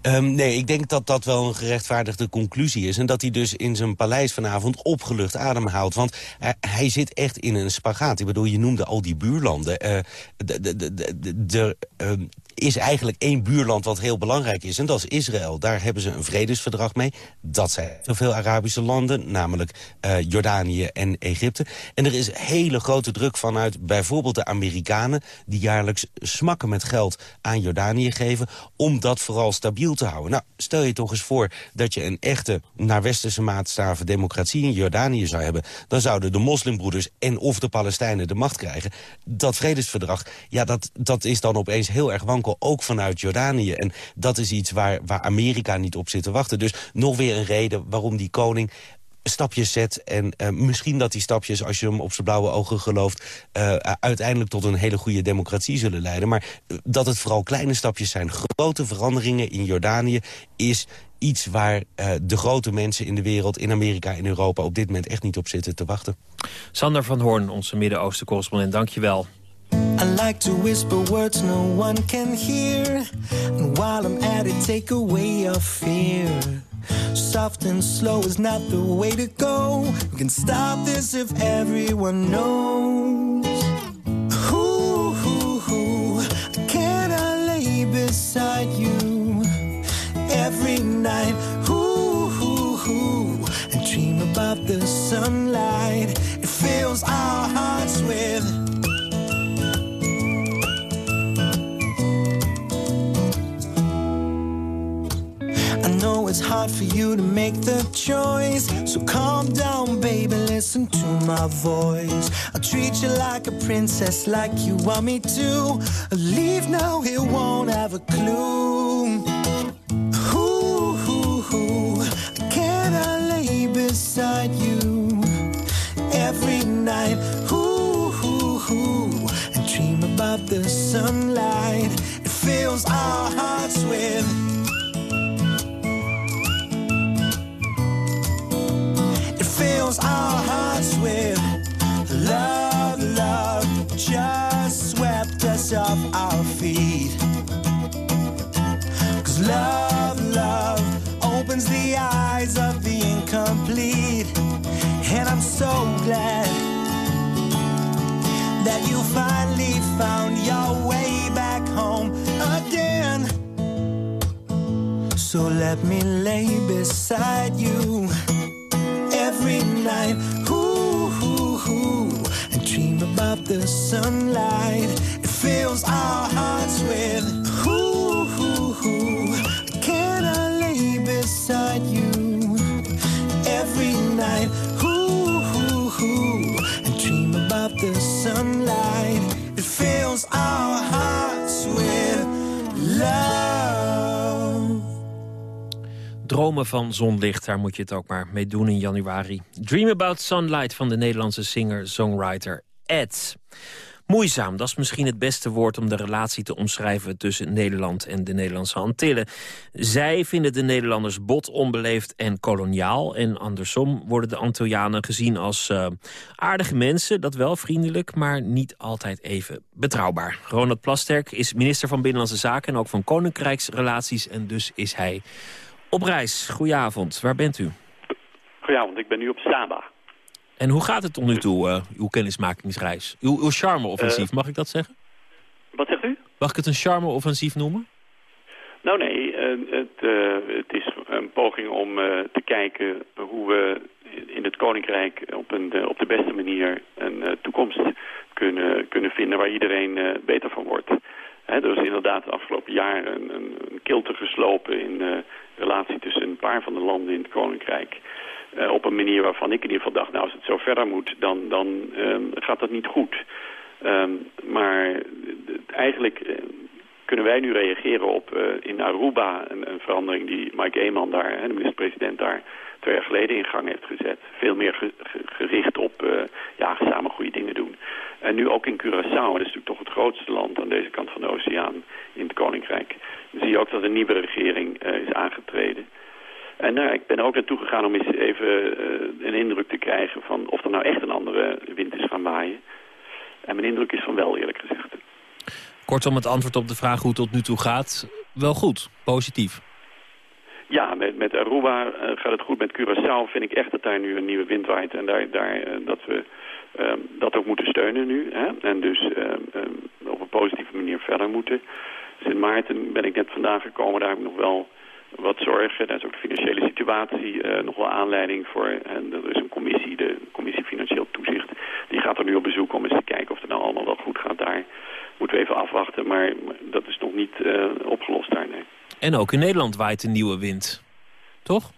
Ehm, nee, ik denk dat dat wel een gerechtvaardigde conclusie is. En dat hij dus in zijn paleis vanavond opgelucht ademhaalt. Want eh, hij zit echt in een spagaat. Ik bedoel, je noemde al die buurlanden. Eh, de- de- de- de- de- Er ehm, is eigenlijk één buurland wat heel belangrijk is. En dat is Israël. Daar hebben ze een vredesverdrag mee. Dat zijn zoveel Arabische landen, namelijk eh, Jordanië en Egypte. En er is hele grote druk vanuit bijvoorbeeld de Amerikanen... die jaarlijks smakken met geld aan Jordanië geven... om dat vooral stabiel te houden. Nou, stel je toch eens voor dat je een echte, naar westerse maatstaven... democratie in Jordanië zou hebben... dan zouden de moslimbroeders en of de Palestijnen de macht krijgen. Dat vredesverdrag, ja, dat, dat is dan opeens heel erg wankel... ook vanuit Jordanië. En dat is iets waar, waar Amerika niet op zit te wachten. Dus nog weer een reden waarom die koning stapjes zet. En eh, misschien dat die stapjes, als je hem op zijn blauwe ogen gelooft... eh, uiteindelijk tot een hele goede democratie zullen leiden. Maar eh, dat het vooral kleine stapjes zijn. Grote veranderingen in Jordanië is iets waar eh, de grote mensen in de wereld... in Amerika en Europa op dit moment echt niet op zitten te wachten. Sander van Hoorn, onze Midden-Oosten-correspondent, dank je wel. I like to whisper words no one can hear. And while I'm at it, take away your fear. Soft and slow is not the way to go. We can stop this if everyone knows. Ooh, ooh, ooh, can I lay beside you every night? Ooh, ooh, ooh, and dream about the sunlight. Hard for you to make the choice. So calm down, baby, listen to my voice. I'll treat you like a princess, like you want me to. Leave now, it won't have a clue. Ooh, ooh, ooh, can I lay beside you every night? Ooh, ooh, ooh, and dream about the sunlight. It fills our hearts with. Our hearts with love, love. Just swept us off our feet. Cause love, love opens the eyes of the incomplete. And I'm so glad that you finally found your way back home again. So let me lay beside you night. Ooh, ooh, ooh, and dream about the sunlight. It fills our hearts with. Ooh, ooh, ooh, can I lay beside you every night? Dromen van zonlicht, daar moet je het ook maar mee doen in januari. Dream About Sunlight van de Nederlandse singer-songwriter Ed. Moeizaam, dat is misschien het beste woord om de relatie te omschrijven... tussen Nederland en de Nederlandse Antillen. Zij vinden de Nederlanders bot, onbeleefd en koloniaal. En andersom worden de Antillianen gezien als eh, aardige mensen. Dat wel, vriendelijk, maar niet altijd even betrouwbaar. Ronald Plasterk is minister van Binnenlandse Zaken... en ook van Koninkrijksrelaties. En dus is hij op reis. Goedenavond, waar bent u? Goedenavond, ik ben nu op Saba. En hoe gaat het tot nu toe, eh, uw kennismakingsreis? Uw, uw charme-offensief, Eh, mag ik dat zeggen? Wat zegt u? Mag ik het een charme-offensief noemen? Nou nee, eh, het, het is een poging om te kijken hoe we in het Koninkrijk op, een, op de beste manier een toekomst kunnen, kunnen vinden waar iedereen beter van wordt. Hè, er is inderdaad de afgelopen jaren een, een, kilte geslopen in de relatie tussen een paar van de landen in het Koninkrijk. Eh, op een manier waarvan ik in ieder geval dacht, nou als het zo verder moet, dan, dan ehm, gaat dat niet goed. Ehm, maar eh, eigenlijk eh, kunnen wij nu reageren op eh, in Aruba een, een verandering die Mike Eeman daar, de minister-president daar, twee jaar geleden in gang heeft gezet. Veel meer ge- ge- gericht op eh, ja, samen goede dingen doen. En nu ook in Curaçao, dat is natuurlijk toch het grootste land aan deze kant van de oceaan in het Koninkrijk. Dan zie je ook dat een nieuwe regering eh, is aangetreden. En nou, ik ben ook naartoe gegaan om eens even eh, een indruk te krijgen van of er nou echt een andere wind is gaan waaien. En mijn indruk is van wel, eerlijk gezegd. Kortom, het antwoord op de vraag hoe het tot nu toe gaat, wel goed, positief. Ja, met, met Aruba eh, gaat het goed. Met Curaçao vind ik echt dat daar nu een nieuwe wind waait. En daar, daar, eh, dat we ehm, dat ook moeten steunen nu. Hè? En dus ehm, ehm, op een positieve manier verder moeten. Sint Maarten ben ik net vandaan gekomen. Daar heb ik nog wel wat zorgen. Daar is ook de financiële situatie eh, nog wel aanleiding voor. En er is een commissie, de commissie Financieel Toezicht. Die gaat er nu op bezoek om eens te kijken of het nou allemaal wel goed gaat daar. Moeten we even afwachten. Maar dat is nog niet opgelost daar, nee. En ook in Nederland waait een nieuwe wind. Toch?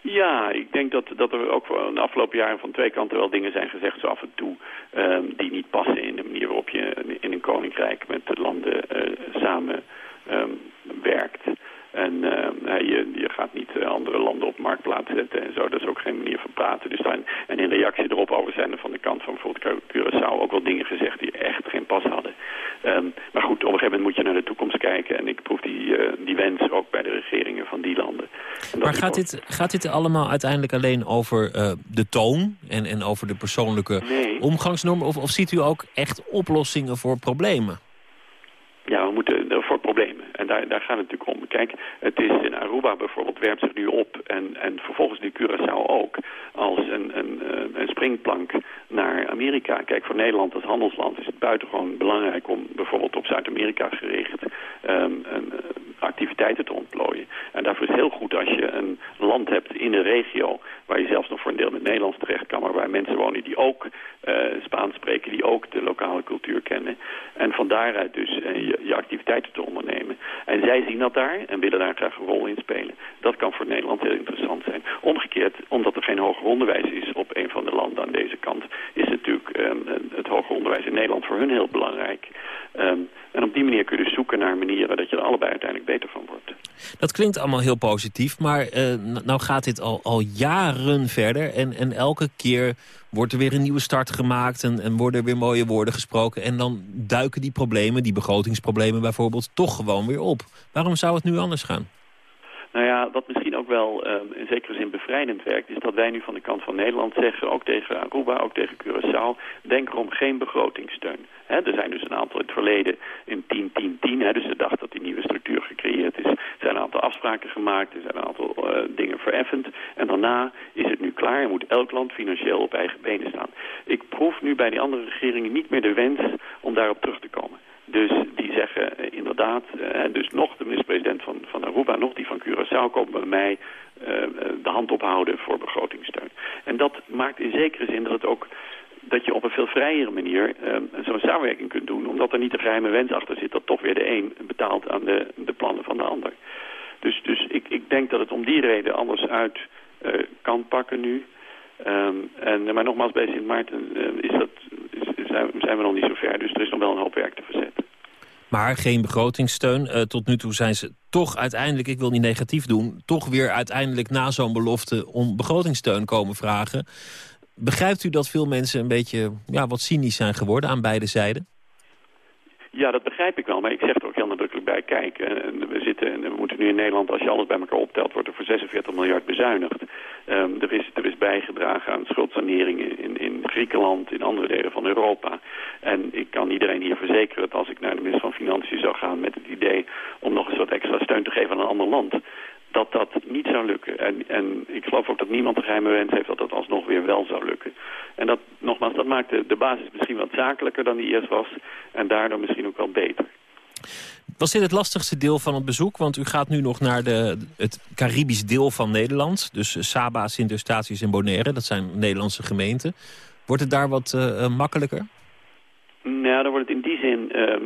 Ja, ik denk dat, dat er ook de afgelopen jaren van twee kanten wel dingen zijn gezegd, zo af en toe, ehm, die niet passen in de manier waarop je in een koninkrijk met de landen eh, samen ehm, werkt. En ehm, je, je gaat niet eh, andere landen op marktplaats zetten en zo. Dat is ook geen manier van praten. Dus dan, en in reactie erop over zijn er van de kant van bijvoorbeeld Curaçao ook wel dingen gezegd die echt geen pas hadden. Ehm, maar goed, op een gegeven moment moet je naar de toekomst kijken. En ik proef die, eh, die wens ook bij de regeringen van die landen. Maar gaat dit, gaat dit allemaal uiteindelijk alleen over eh, de toon en, en over de persoonlijke Nee. omgangsnormen? Of, of ziet u ook echt oplossingen voor problemen? Ja, we moeten eh, voor problemen. En daar, daar gaat het natuurlijk om. Kijk, het is in Aruba bijvoorbeeld werpt zich nu op en, en vervolgens die Curaçao ook als een, een, eh, een springplank naar Amerika. Kijk, voor Nederland als handelsland is het buitengewoon belangrijk om bijvoorbeeld op Zuid-Amerika gericht ehm, een, eh, activiteiten te ontplooien. En daarvoor is het heel goed als je een land hebt in een regio waar je zelfs nog voor een deel met Nederlands terecht kan, maar waar mensen wonen die ook eh, Spaans spreken, die ook de lokale cultuur kennen. En van daaruit dus je, je activiteiten te ondernemen. En zij zien dat daar en willen daar graag een rol in spelen. Dat kan voor Nederland heel interessant zijn. Omgekeerd, omdat er geen hoger onderwijs is op een van de landen aan deze kant, is natuurlijk ehm, het hoger onderwijs in Nederland voor hun heel belangrijk. Ehm, en op die manier kun je dus zoeken naar manieren dat je er allebei uiteindelijk beter van wordt. Dat klinkt allemaal heel positief, maar eh, nou gaat dit al, al jaren verder. En, en elke keer wordt er weer een nieuwe start gemaakt en, en worden er weer mooie woorden gesproken. En dan duiken die problemen, die begrotingsproblemen bijvoorbeeld, toch gewoon weer op. Waarom zou het nu anders gaan? Nou ja, wat misschien ook wel ehm, in zekere zin bevrijdend werkt... is dat wij nu van de kant van Nederland zeggen, ook tegen Aruba, ook tegen Curaçao... denk erom geen begrotingssteun. Er zijn dus een aantal in het verleden in 10-10-10, hè, dus de dag dat die nieuwe structuur gecreëerd is... zijn een aantal afspraken gemaakt, er zijn een aantal eh, dingen vereffend... en daarna is het nu klaar en moet elk land financieel op eigen benen staan. Ik proef nu bij die andere regeringen niet meer de wens om daarop terug te komen. Dus die zeggen eh, inderdaad, eh, dus nog de minister-president van, van Aruba, nog die van Curaçao komen bij mij de hand ophouden voor begrotingssteun. En dat maakt in zekere zin dat het ook dat je op een veel vrijere manier eh, zo'n samenwerking kunt doen, omdat er niet de geheime wens achter zit dat toch weer de een betaalt aan de, de plannen van de ander. Dus, dus ik, ik denk dat het om die reden anders uit eh, kan pakken nu. Ehm, en, maar nogmaals, bij Sint Maarten eh, is dat, is, zijn, zijn we nog niet zo ver, dus er is nog wel een hoop werk te verzetten. Maar geen begrotingssteun. Eh, tot nu toe zijn ze toch uiteindelijk, ik wil niet negatief doen... toch weer uiteindelijk na zo'n belofte om begrotingssteun komen vragen. Begrijpt u dat veel mensen een beetje ja, wat cynisch zijn geworden aan beide zijden? Ja, dat begrijp ik wel, maar ik zeg er ook heel nadrukkelijk bij. Kijk, eh, we zitten en we moeten nu in Nederland, als je alles bij elkaar optelt, wordt er voor 46 miljard bezuinigd. Ehm, er, is, er is bijgedragen aan schuldsanering in, in Griekenland, in andere delen van Europa. En ik kan iedereen hier verzekeren dat als ik naar de minister van Financiën zou gaan met het idee om nog eens wat extra steun te geven aan een ander land, dat dat niet zou lukken. En, en ik geloof ook dat niemand de geheime wens heeft dat dat alsnog weer wel zou lukken. En dat, nogmaals, dat maakt de, de basis misschien wat zakelijker dan die eerst was. En daardoor misschien ook wel beter. Was dit het lastigste deel van het bezoek? Want u gaat nu nog naar de, het Caribisch deel van Nederland. Dus eh, Saba, Sint-Eustatius en Bonaire. Dat zijn Nederlandse gemeenten. Wordt het daar wat uh, makkelijker? Nou, dan wordt het in die zin ehm,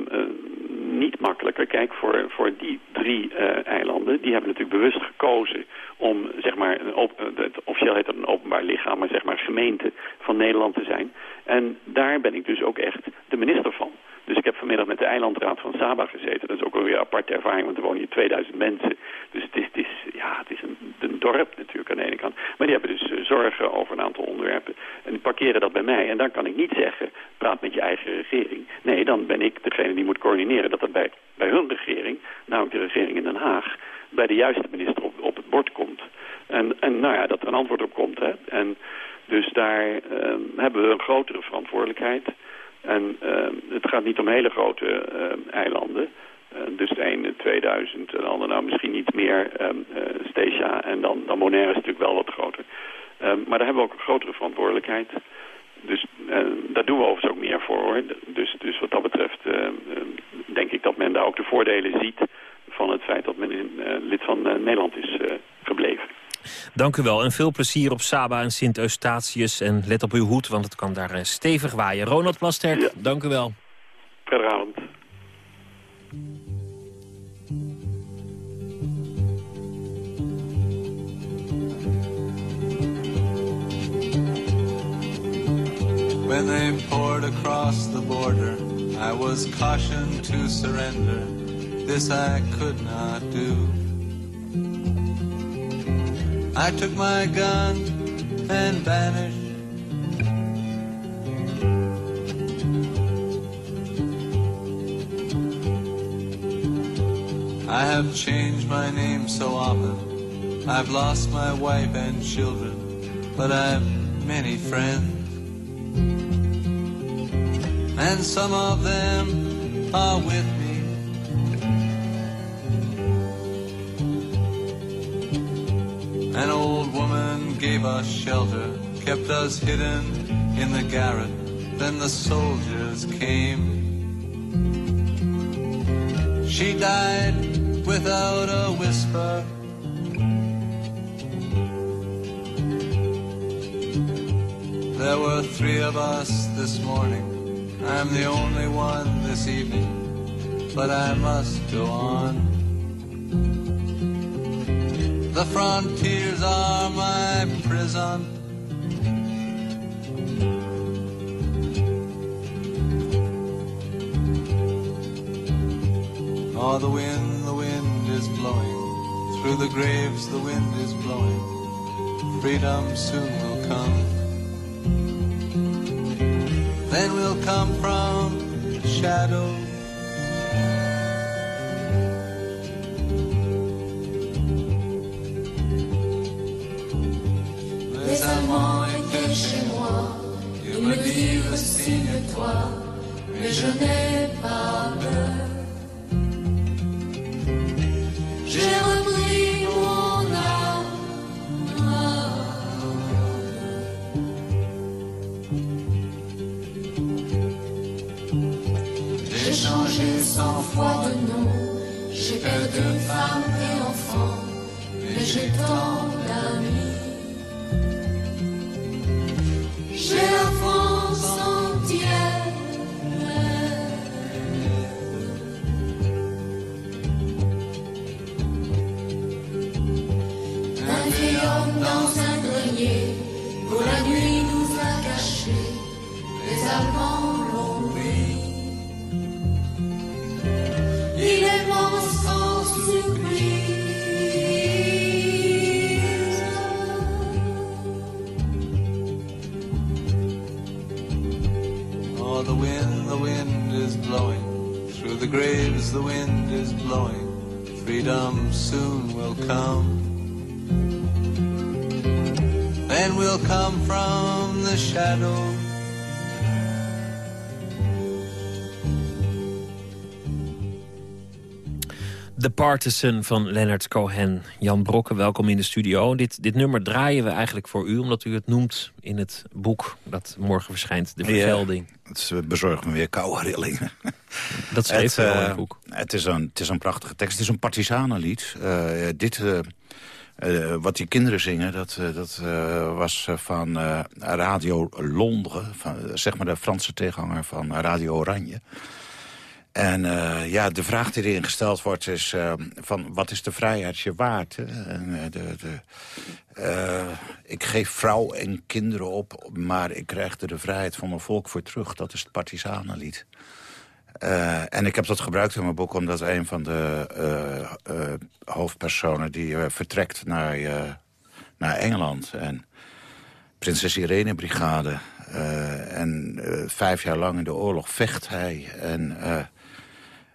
niet makkelijker. Kijk, voor, voor die drie eilanden, die hebben natuurlijk bewust gekozen om, zeg maar, een het, officieel heet dat een openbaar lichaam, maar zeg maar gemeente van Nederland te zijn. En daar ben ik dus ook echt de minister van. Dus ik heb vanmiddag met de eilandraad van Saba gezeten. Dat is ook alweer een aparte ervaring, want er wonen hier 2000 mensen. Dus het is, het is, ja, het is een, een, dorp natuurlijk aan de ene kant. Maar die hebben dus eh, zorgen over een aantal onderwerpen. En die parkeren dat bij mij. En dan kan ik niet zeggen, praat met je eigen regering. Nee, dan ben ik degene die moet coördineren dat dat bij, bij hun regering, namelijk de regering in Den Haag, bij de juiste minister op, het bord komt. En, en nou ja, dat er een antwoord op komt. Hè. En dus daar uh, hebben we een grotere verantwoordelijkheid. En uh, het gaat niet om hele grote uh, eilanden. Uh, dus de ene 2000, de andere nou misschien iets meer um, Stesia en dan, dan Bonaire is natuurlijk wel wat groter. Maar daar hebben we ook een grotere verantwoordelijkheid. Dus daar doen we overigens ook meer voor hoor. Dus, dus wat dat betreft denk ik dat men daar ook de voordelen ziet van het feit dat men in, lid van Nederland is gebleven. Dank u wel en veel plezier op Saba en Sint Eustatius. En let op uw hoed, want het kan daar eh, stevig waaien. Ronald Plasterk, ja. dank u wel. Goedenavond. When they poured across the border, I was cautioned to surrender. This I could not do. I took my gun and vanished. I have changed my name so often. I've lost my wife and children, but I've many friends. And some of them are with me. An old woman gave us shelter, kept us hidden in the garret. Then the soldiers came. She died without a whisper. There were three of us this morning. I'm the only one this evening, but I must go on. The frontiers are my prison. Oh, the wind, the wind is blowing. Through the graves, the wind is blowing. Freedom soon will come. Then we'll come from the shadows. chez moi et me dire signe-toi, mais je n'ai changé cent fois de nom, j'ai perdu femme et enfant, mais j'ai tant Freedom soon The Partisan van Leonard Cohen. Jan Brokke, welkom in de studio. Dit, dit nummer draaien we eigenlijk voor u, omdat u het noemt in het boek... dat morgen verschijnt, De Vergelding. Ja, het bezorgt me weer koude rillingen. Dat schreef het, al in eh, het boek. Het is, een, het is een prachtige tekst. Het is een partisanenlied. Eh, dit... eh, eh, wat die kinderen zingen, dat, dat was van Radio Londres. Van, zeg maar de Franse tegenhanger van Radio Oranje. En eh, ja, de vraag die erin gesteld wordt is... eh, van wat is de vrijheid je waard? eh, de, de, eh, ik geef vrouw en kinderen op, maar ik krijg er de vrijheid van mijn volk voor terug. Dat is het partisanenlied. En ik heb dat gebruikt in mijn boek omdat een van de hoofdpersonen... die vertrekt naar, naar Engeland. En Prinses Irene Brigade. en vijf jaar lang in de oorlog vecht hij. En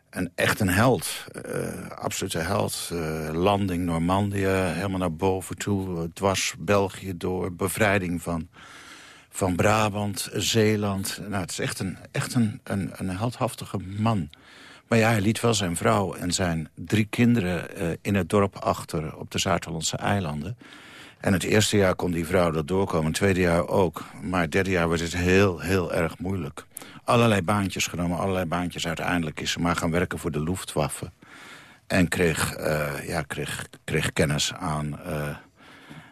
een, echt een held. eh absolute held. Eh, landing Normandië, helemaal naar boven toe. Dwars België door. Bevrijding van van Brabant, Zeeland. Nou, het is echt een, echt een, een heldhaftige man. Maar ja, hij liet wel zijn vrouw en zijn drie kinderen eh, in het dorp achter op de Zuid-Hollandse eilanden. En het eerste jaar kon die vrouw dat doorkomen, het tweede jaar ook. Maar het derde jaar werd het heel, heel erg moeilijk. Allerlei baantjes genomen, allerlei baantjes. Uiteindelijk is ze maar gaan werken voor de Luftwaffe. En kreeg, eh, ja, kreeg, kreeg kennis aan eh,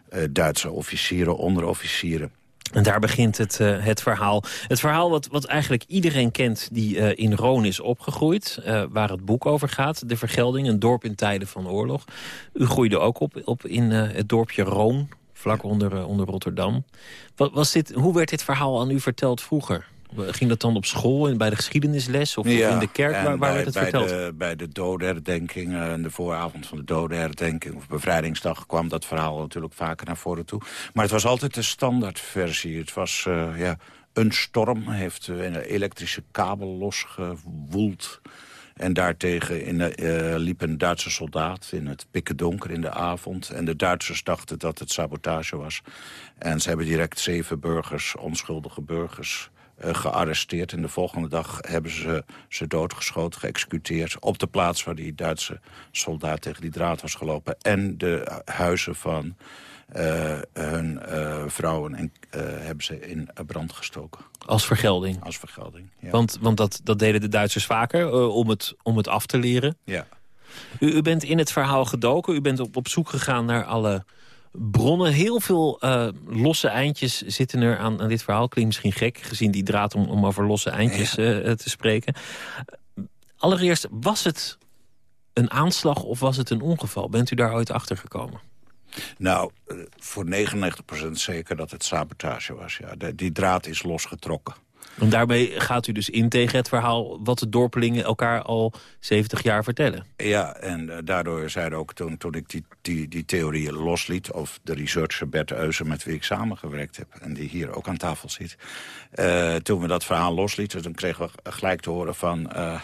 eh, Duitse officieren, onderofficieren. En daar begint het, eh, het verhaal. Het verhaal wat, wat eigenlijk iedereen kent die eh, in Roon is opgegroeid. eh, waar het boek over gaat. De Vergelding, een dorp in tijden van oorlog. U groeide ook op, op in het dorpje Roon, vlak onder, onder Rotterdam. Wat, was dit, hoe werd dit verhaal aan u verteld vroeger? Ging dat dan op school en bij de geschiedenisles of, in de kerk? Waar, werd het bij verteld? De, bij de dodenherdenking eh, en de vooravond van de dodenherdenking... of bevrijdingsdag kwam dat verhaal natuurlijk vaker naar voren toe. Maar het was altijd de standaardversie. Het was eh, ja, een storm, heeft eh, een elektrische kabel losgewoeld... En daartegen in, eh, liep een Duitse soldaat in het pikken donker in de avond. En de Duitsers dachten dat het sabotage was. En ze hebben direct zeven burgers, onschuldige burgers, eh, gearresteerd. En de volgende dag hebben ze ze doodgeschoten, geëxecuteerd... op de plaats waar die Duitse soldaat tegen die draad was gelopen. En de huizen van eh, hun eh, vrouwen en, eh, hebben ze in brand gestoken. Als vergelding? Als vergelding, ja. Want, want dat, dat deden de Duitsers vaker eh, om, het, om het af te leren. Ja. U, u bent in het verhaal gedoken. U bent op, op zoek gegaan naar alle bronnen. Heel veel eh, losse eindjes zitten er aan, aan dit verhaal. Klinkt misschien gek, gezien die draad om, om over losse eindjes eh, te spreken. Allereerst, was het een aanslag of was het een ongeval? Bent u daar ooit achter gekomen? Nou, eh, voor 99% zeker dat het sabotage was. Ja. De- die draad is losgetrokken. En daarmee gaat u dus in tegen het verhaal... wat de dorpelingen elkaar al 70 jaar vertellen. Ja, en eh, daardoor zeiden ook toen, toen ik die, die, die theorieën losliet... of de researcher Bert Eusen met wie ik samengewerkt heb... en die hier ook aan tafel zit... eh, toen we dat verhaal loslieten, dan kregen we gelijk te horen van... eh,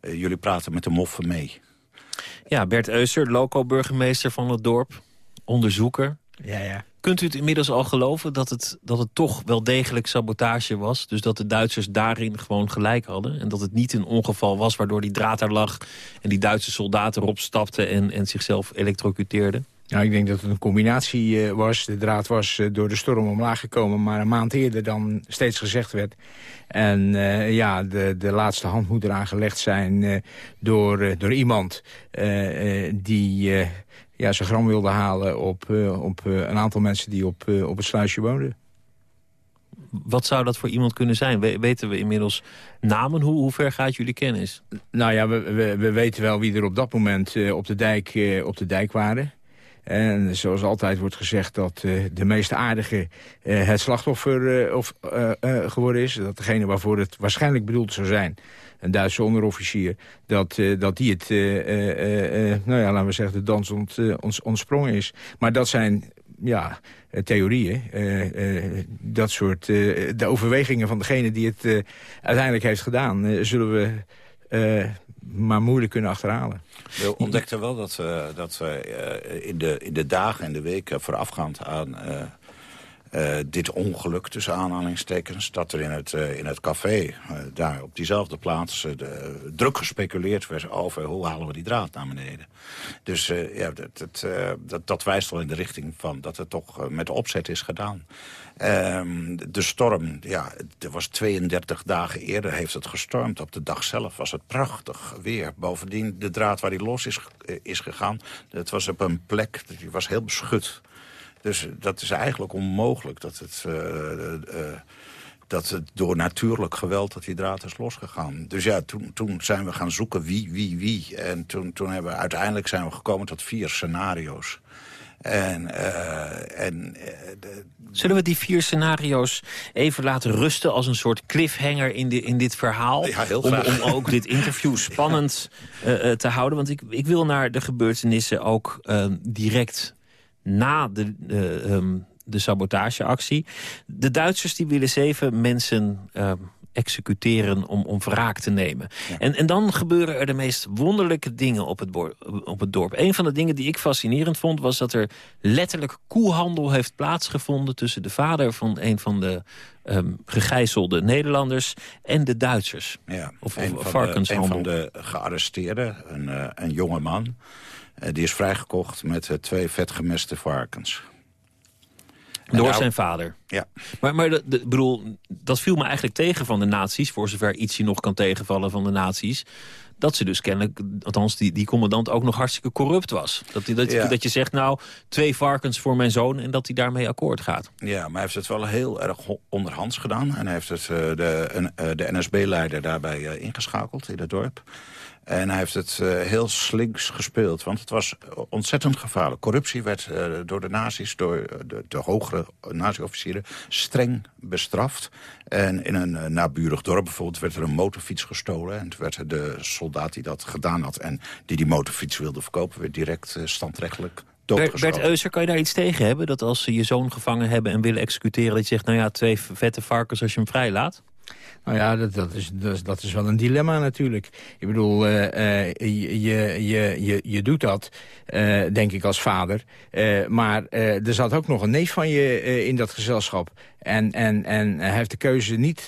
jullie praten met de moffen mee. Ja, Bert Euser, loco-burgemeester van het dorp, onderzoeker. Ja, ja. Kunt u het inmiddels al geloven dat het, dat het toch wel degelijk sabotage was? Dus dat de Duitsers daarin gewoon gelijk hadden? En dat het niet een ongeval was waardoor die draad er lag... en die Duitse soldaten erop stapten en, en zichzelf elektrocuteerden? Nou, ik denk dat het een combinatie eh, was. De draad was eh, door de storm omlaag gekomen, maar een maand eerder dan steeds gezegd werd. En eh, ja, de, de laatste hand moet eraan gelegd zijn door, door iemand die ja, zijn gram wilde halen op, eh, op eh, een aantal mensen die op, eh, op het sluisje woonden. Wat zou dat voor iemand kunnen zijn? We- weten we inmiddels namen? Hoe, hoe ver gaat jullie kennis? Nou ja, we, we, we weten wel wie er op dat moment op, de dijk, op de dijk waren. En zoals altijd wordt gezegd dat eh, de meest aardige eh, het slachtoffer eh, of, geworden is. Dat degene waarvoor het waarschijnlijk bedoeld zou zijn, een Duitse onderofficier... dat, dat die het, nou ja, laten we zeggen, de dans ont, ons, ontsprongen is. Maar dat zijn ja, theorieën. Dat soort, de overwegingen van degene die het uiteindelijk heeft gedaan... zullen we maar moeilijk kunnen achterhalen. We ontdekten wel dat dat eh, in, de, in de dagen en de weken voorafgaand aan... eh, eh, dit ongeluk tussen aanhalingstekens... dat er in het, uh, in het café, uh, daar op diezelfde plaats... De, druk gespeculeerd werd over hoe halen we die draad naar beneden. Dus ja, dat, dat, dat, dat, wijst wel in de richting van dat het toch met opzet is gedaan. Ehm, de storm, ja, er was 32 dagen eerder heeft het gestormd. Op de dag zelf was het prachtig weer. Bovendien, de draad waar die los is, is gegaan... het was op een plek, die was heel beschut... Dus dat is eigenlijk onmogelijk dat het... Uh, uh, dat het door natuurlijk geweld dat die draad is losgegaan. Dus ja, toen, toen zijn we gaan zoeken wie, wie, wie. En toen, toen hebben we uiteindelijk zijn we gekomen tot vier scenario's. En, uh, en, de, Zullen we die vier scenario's even laten rusten als een soort cliffhanger in, de, in dit verhaal? Ja, heel om, om ook dit interview spannend ja. uh, te houden. Want ik, ik wil naar de gebeurtenissen ook direct na de, uh, um, de sabotageactie. De Duitsers die willen zeven mensen uh, executeren om, om wraak te nemen. Ja. En, en dan gebeuren er de meest wonderlijke dingen op het, op het dorp. Een van de dingen die ik fascinerend vond... was dat er letterlijk koehandel heeft plaatsgevonden... tussen de vader van een van de um, gegijzelde Nederlanders en de Duitsers. Ja, of, een, of van de, een van de gearresteerden, een, uh, een jonge man... Uh, die is vrijgekocht met uh, twee vetgemeste varkens. Door nou, zijn vader. Ja. Maar, maar de, de, bedoel, dat viel me eigenlijk tegen van de nazi's... voor zover ietsje nog kan tegenvallen van de nazi's... dat ze dus kennelijk, althans die, die commandant ook nog hartstikke corrupt was. Dat, dat, ja. dat je zegt, nou, twee varkens voor mijn zoon... en dat hij daarmee akkoord gaat. Ja, maar hij heeft het wel heel erg onderhands gedaan. En hij heeft het, uh, de, uh, de NSB-leider daarbij uh, ingeschakeld in het dorp. En hij heeft het uh, heel slinks gespeeld, want het was ontzettend gevaarlijk. Corruptie werd uh, door de nazi's, door de, de hogere nazi-officieren, streng bestraft. En in een uh, naburig dorp bijvoorbeeld werd er een motorfiets gestolen. En toen werd de soldaat die dat gedaan had en die die motorfiets wilde verkopen... werd direct standrechtelijk Bert, Bert Euser, kan je daar iets tegen hebben? Dat als ze je zoon gevangen hebben en willen executeren... dat je zegt, nou ja, twee vette varkens als je hem vrijlaat? Nou ja, dat, dat, is, dat, is, dat is wel een dilemma natuurlijk. Ik bedoel, uh, uh, je, je, je, je doet dat, uh, denk ik, als vader. maar er zat ook nog een neef van je in dat gezelschap. En, en, en hij heeft de keuze niet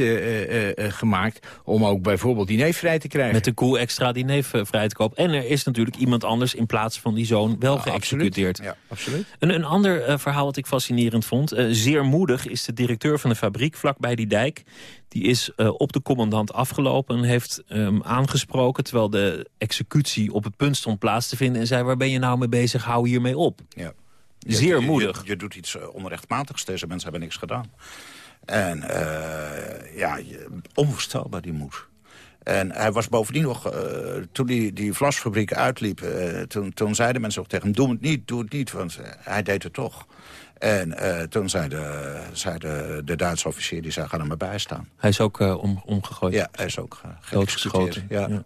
gemaakt om ook bijvoorbeeld die neef vrij te krijgen. Met de koe extra die neef vrij te kopen. En er is natuurlijk iemand anders in plaats van die zoon wel ja, geëxecuteerd. Absoluut. Ja, absoluut. Een, een ander verhaal wat ik fascinerend vond. zeer moedig is de directeur van de fabriek vlakbij die dijk. Die is uh, op de commandant afgelopen en heeft um, aangesproken... terwijl de executie op het punt stond plaats te vinden... en zei, waar ben je nou mee bezig, hou hiermee op. Ja. Zeer moedig. Je, je, doet iets onrechtmatigs, deze mensen hebben niks gedaan. En uh, ja, onvoorstelbaar die moed. En hij was bovendien nog, uh, toen die, die vlasfabriek uitliep... Uh, toen, toen zeiden mensen ook tegen hem, doe het niet, doe het niet. Want hij deed het toch. En uh, toen zei, de, zei de, de Duitse officier, die zei, ga er maar bij staan. Hij is ook uh, om, omgegooid? Ja, hij is ook uh, doodgeschoten. Ja. ja.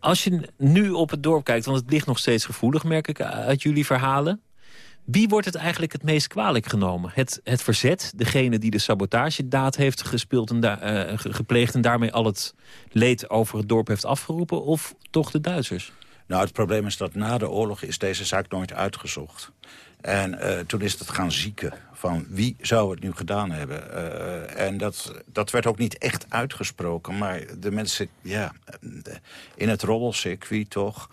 Als je nu op het dorp kijkt, want het ligt nog steeds gevoelig, merk ik uit jullie verhalen. Wie wordt het eigenlijk het meest kwalijk genomen? Het, het verzet, degene die de sabotagedaad heeft gespeeld en da gepleegd... en daarmee al het leed over het dorp heeft afgeroepen... of toch de Duitsers? Nou, het probleem is dat na de oorlog is deze zaak nooit uitgezocht. En uh, toen is het gaan zieken van wie zou het nu gedaan hebben. Uh, en dat, dat werd ook niet echt uitgesproken. Maar de mensen, ja, in het roddelcircuit toch...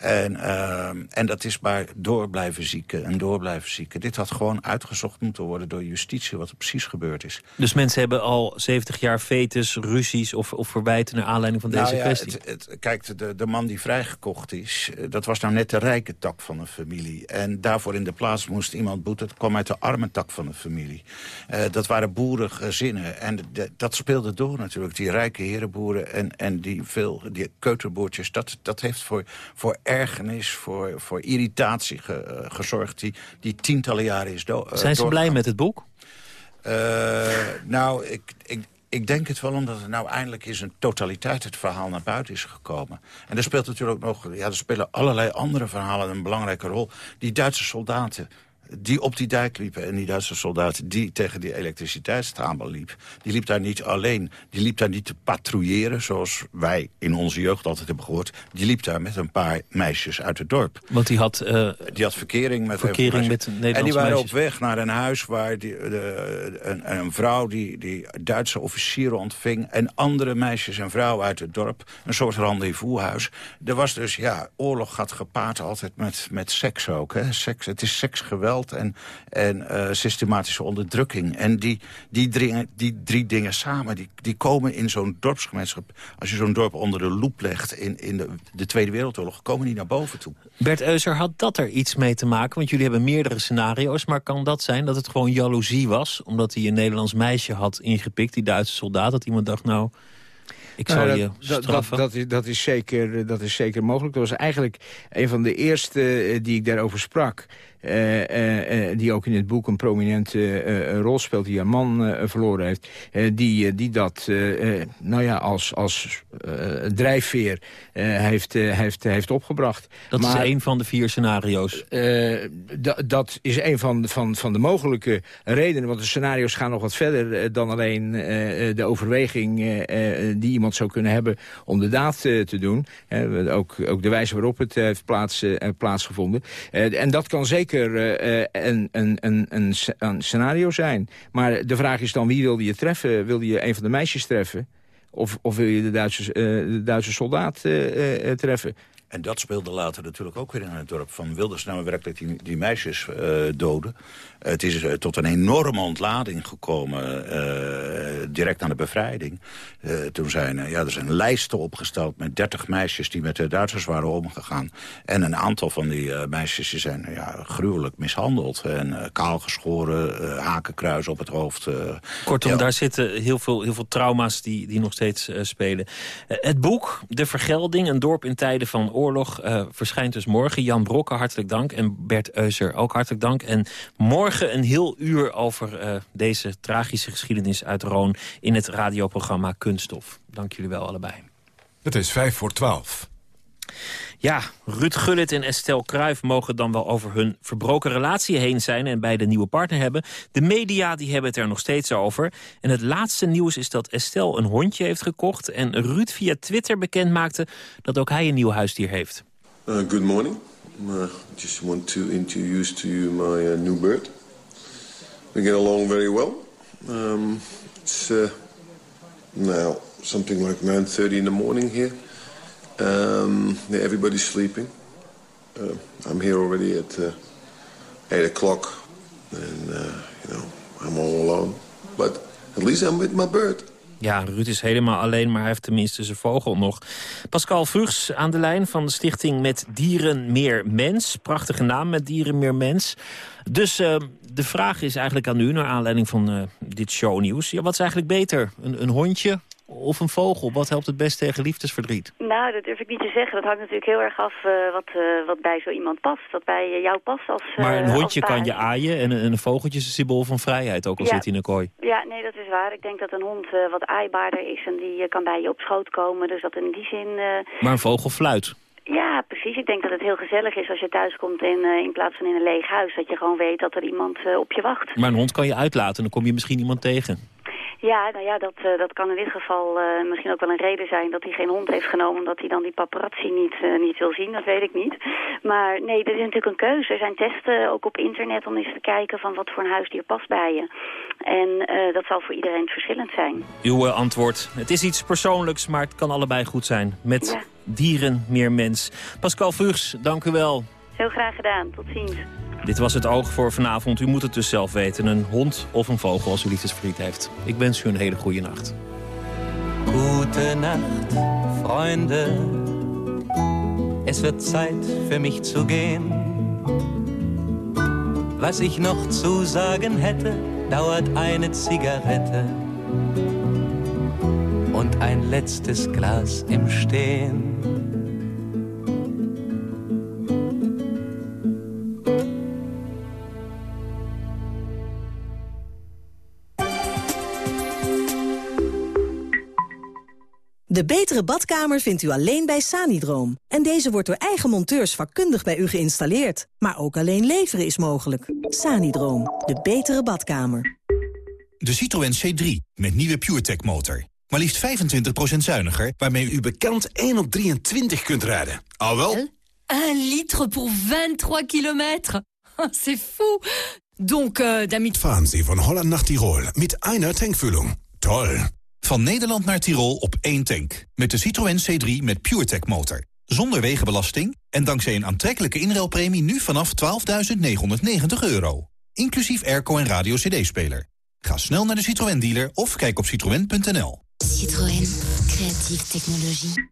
En, uh, en dat is maar door blijven zieken en door blijven zieken. Dit had gewoon uitgezocht moeten worden door justitie... wat er precies gebeurd is. Dus mensen hebben al 70 jaar fetus, ruzies of, of verwijten... naar aanleiding van deze nou ja, kwestie? Het, het, kijk, de, de man die vrijgekocht is... dat was nou net de rijke tak van een familie. En daarvoor in de plaats moest iemand boeten. Dat kwam uit de arme tak van een familie. Uh, dat waren boerengezinnen. En de, dat speelde door natuurlijk. Die rijke herenboeren en, en die veel die keuterboertjes... dat, dat heeft voor... voor ergernis, voor, voor irritatie ge, uh, gezorgd... Die, die tientallen jaren is uh, Zijn ze blij met het boek? Uh, nou, ik, ik, ik denk het wel omdat het nou eindelijk is een totaliteit het verhaal naar buiten is gekomen. En er speelt natuurlijk ook nog, ja, er spelen allerlei andere verhalen een belangrijke rol. Die Duitse soldaten, die op die dijk liepen. En die Duitse soldaat die tegen die elektriciteitstrambel liep... die liep daar niet alleen. Die liep daar niet te patrouilleren, zoals wij in onze jeugd altijd hebben gehoord. Die liep daar met een paar meisjes uit het dorp. Want die had... Uh, die had verkering met verkering met En die waren op weg naar een huis waar die, de, een, een, vrouw die, die Duitse officieren ontving... en andere meisjes en vrouwen uit het dorp. Een soort rendezvoushuis. Er was dus, ja, oorlog gaat gepaard altijd met, met seks ook. Hè? Seks, het is seksgeweld en, en uh, systematische onderdrukking. En die, die, drie, die drie dingen samen, die, die komen in zo'n dorpsgemeenschap... als je zo'n dorp onder de loep legt in, in de, de Tweede Wereldoorlog... komen die naar boven toe. Bert Euser, had dat er iets mee te maken? Want jullie hebben meerdere scenario's, maar kan dat zijn dat het gewoon jaloezie was? Omdat hij een Nederlands meisje had ingepikt, die Duitse soldaat... dat iemand dacht, nou... Ik zal nou, je dat, dat, dat, is, dat, is zeker, dat is zeker mogelijk. Dat was eigenlijk een van de eerste eh, die ik daarover sprak. Uh, uh, die ook in het boek een prominente rol speelt, die een man verloren heeft. die, die dat nou ja, als, als drijfveer heeft, heeft, heeft opgebracht. Dat is een van de vier scenario's? dat is een van, van, van de mogelijke redenen. Want de scenario's gaan nog wat verder dan alleen de overweging die iemand zou kunnen hebben om de daad te doen. ook, ook de wijze waarop het heeft plaats, plaatsgevonden. en dat kan zeker zeker uh, een, een, een, een, scenario zijn. Maar de vraag is dan, wie wilde je treffen? Wilde je een van de meisjes treffen? Of, of wil je de Duitse, uh, de Duitse soldaat treffen? En dat speelde later natuurlijk ook weer in het dorp. Van Wilders nou werkelijk die, die meisjes doden. Het is uh, tot een enorme ontlading gekomen, uh, direct aan de bevrijding. Toen zijn ja, er zijn lijsten opgesteld met 30 meisjes die met de Duitsers waren omgegaan. En een aantal van die meisjes die zijn ja, gruwelijk mishandeld. En kaalgeschoren, hakenkruis op het hoofd. Kortom, daar zitten heel veel, heel veel trauma's die, die nog steeds spelen. het boek De Vergelding, een dorp in tijden van oorlog, verschijnt dus morgen. Jan Brokke, hartelijk dank. En Bert Euser, ook hartelijk dank. En morgen een heel uur over uh, deze tragische geschiedenis uit Roon... in het radioprogramma Kunststof. Dank jullie wel allebei. Het is vijf voor twaalf. Ja, Ruud Gullit en Estelle Kruijf mogen dan wel over hun verbroken relatie heen zijn... en bij de nieuwe partner hebben. De media die hebben het er nog steeds over. En het laatste nieuws is dat Estelle een hondje heeft gekocht... en Ruud via Twitter bekend maakte dat ook hij een nieuw huisdier heeft. Uh, good morning. Just want to introduce to you my uh, new bird. We get along very well. Um, it's uh, now something like 9.30 in the morning here. Um, yeah, everybody's sleeping. Uh, I'm here already at uh, 8 o'clock. And, uh, you know, I'm all alone. But at least I'm with my bird. Ja, Ruud is helemaal alleen, maar hij heeft tenminste zijn vogel nog. Pascal Vrugs aan de lijn van de stichting Met Dieren Meer Mens. Prachtige naam, Met Dieren Meer Mens. Dus uh, de vraag is eigenlijk aan u, naar aanleiding van uh, dit shownieuws. Ja, wat is eigenlijk beter? Een, een hondje of een vogel? Wat helpt het best tegen liefdesverdriet? Nou, dat durf ik niet te zeggen. Dat hangt natuurlijk heel erg af uh, wat, uh, wat bij zo iemand past. Wat bij jou past als Maar een hondje kan je aaien en een, een vogeltje is een symbool van vrijheid, ook al ja. zit hij in een kooi. Ja, nee, dat is waar. Ik denk dat een hond wat aaibaarder is en die kan bij je op schoot komen. Dus dat in die zin... Maar een vogel fluit. Ja, precies. Ik denk dat het heel gezellig is als je thuis komt in, uh, in plaats van in een leeg huis. Dat je gewoon weet dat er iemand uh, op je wacht. Maar een hond kan je uitlaten en dan kom je misschien iemand tegen. Ja, nou ja, dat, uh, dat kan in dit geval misschien ook wel een reden zijn dat hij geen hond heeft genomen. Omdat hij dan die paparazzi niet, niet wil zien, dat weet ik niet. Maar nee, dit is natuurlijk een keuze. Er zijn testen ook op internet om eens te kijken van wat voor een huisdier past bij je. En dat zal voor iedereen verschillend zijn. Uw antwoord. Het is iets persoonlijks, maar het kan allebei goed zijn. Met ja dieren meer mens. Pascal Vrugs, dank u wel. Heel graag gedaan. Tot ziens. Dit was het oog voor vanavond. U moet het dus zelf weten. Een hond of een vogel als u liefdesverdriet heeft. Ik wens u een hele goede nacht. Gute Nacht, Freunde. Es wird Zeit für mich zu gehen. Was ich noch zu sagen hätte, dauert eine Zigarette und ein letztes Glas im Stehen. Betere badkamer vindt u alleen bij Sanidroom. En deze wordt door eigen monteurs vakkundig bij u geïnstalleerd. Maar ook alleen leveren is mogelijk. Sanidroom, de betere badkamer. De Citroën C3 met nieuwe PureTech motor. Maar liefst 25% zuiniger, waarmee u bekend 1 op 23 kunt rijden. Al wel? 1 litre pour 23 kilometer. C'est fou. Donc, euh, damit... Fahren Sie von Holland nach Tirol mit einer Tankfüllung. Toll. Van Nederland naar Tirol op één tank. Met de Citroën C3 met PureTech motor. Zonder wegenbelasting en dankzij een aantrekkelijke inruilpremie nu vanaf 12.990 euro. Inclusief airco en radio cd-speler. Ga snel naar de Citroën dealer of kijk op citroën.nl. Citroën. Creatieve technologie.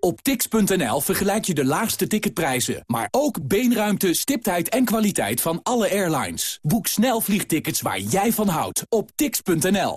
Op tix.nl vergelijk je de laagste ticketprijzen, maar ook beenruimte, stiptheid en kwaliteit van alle airlines. Boek snel vliegtickets waar jij van houdt op tix.nl.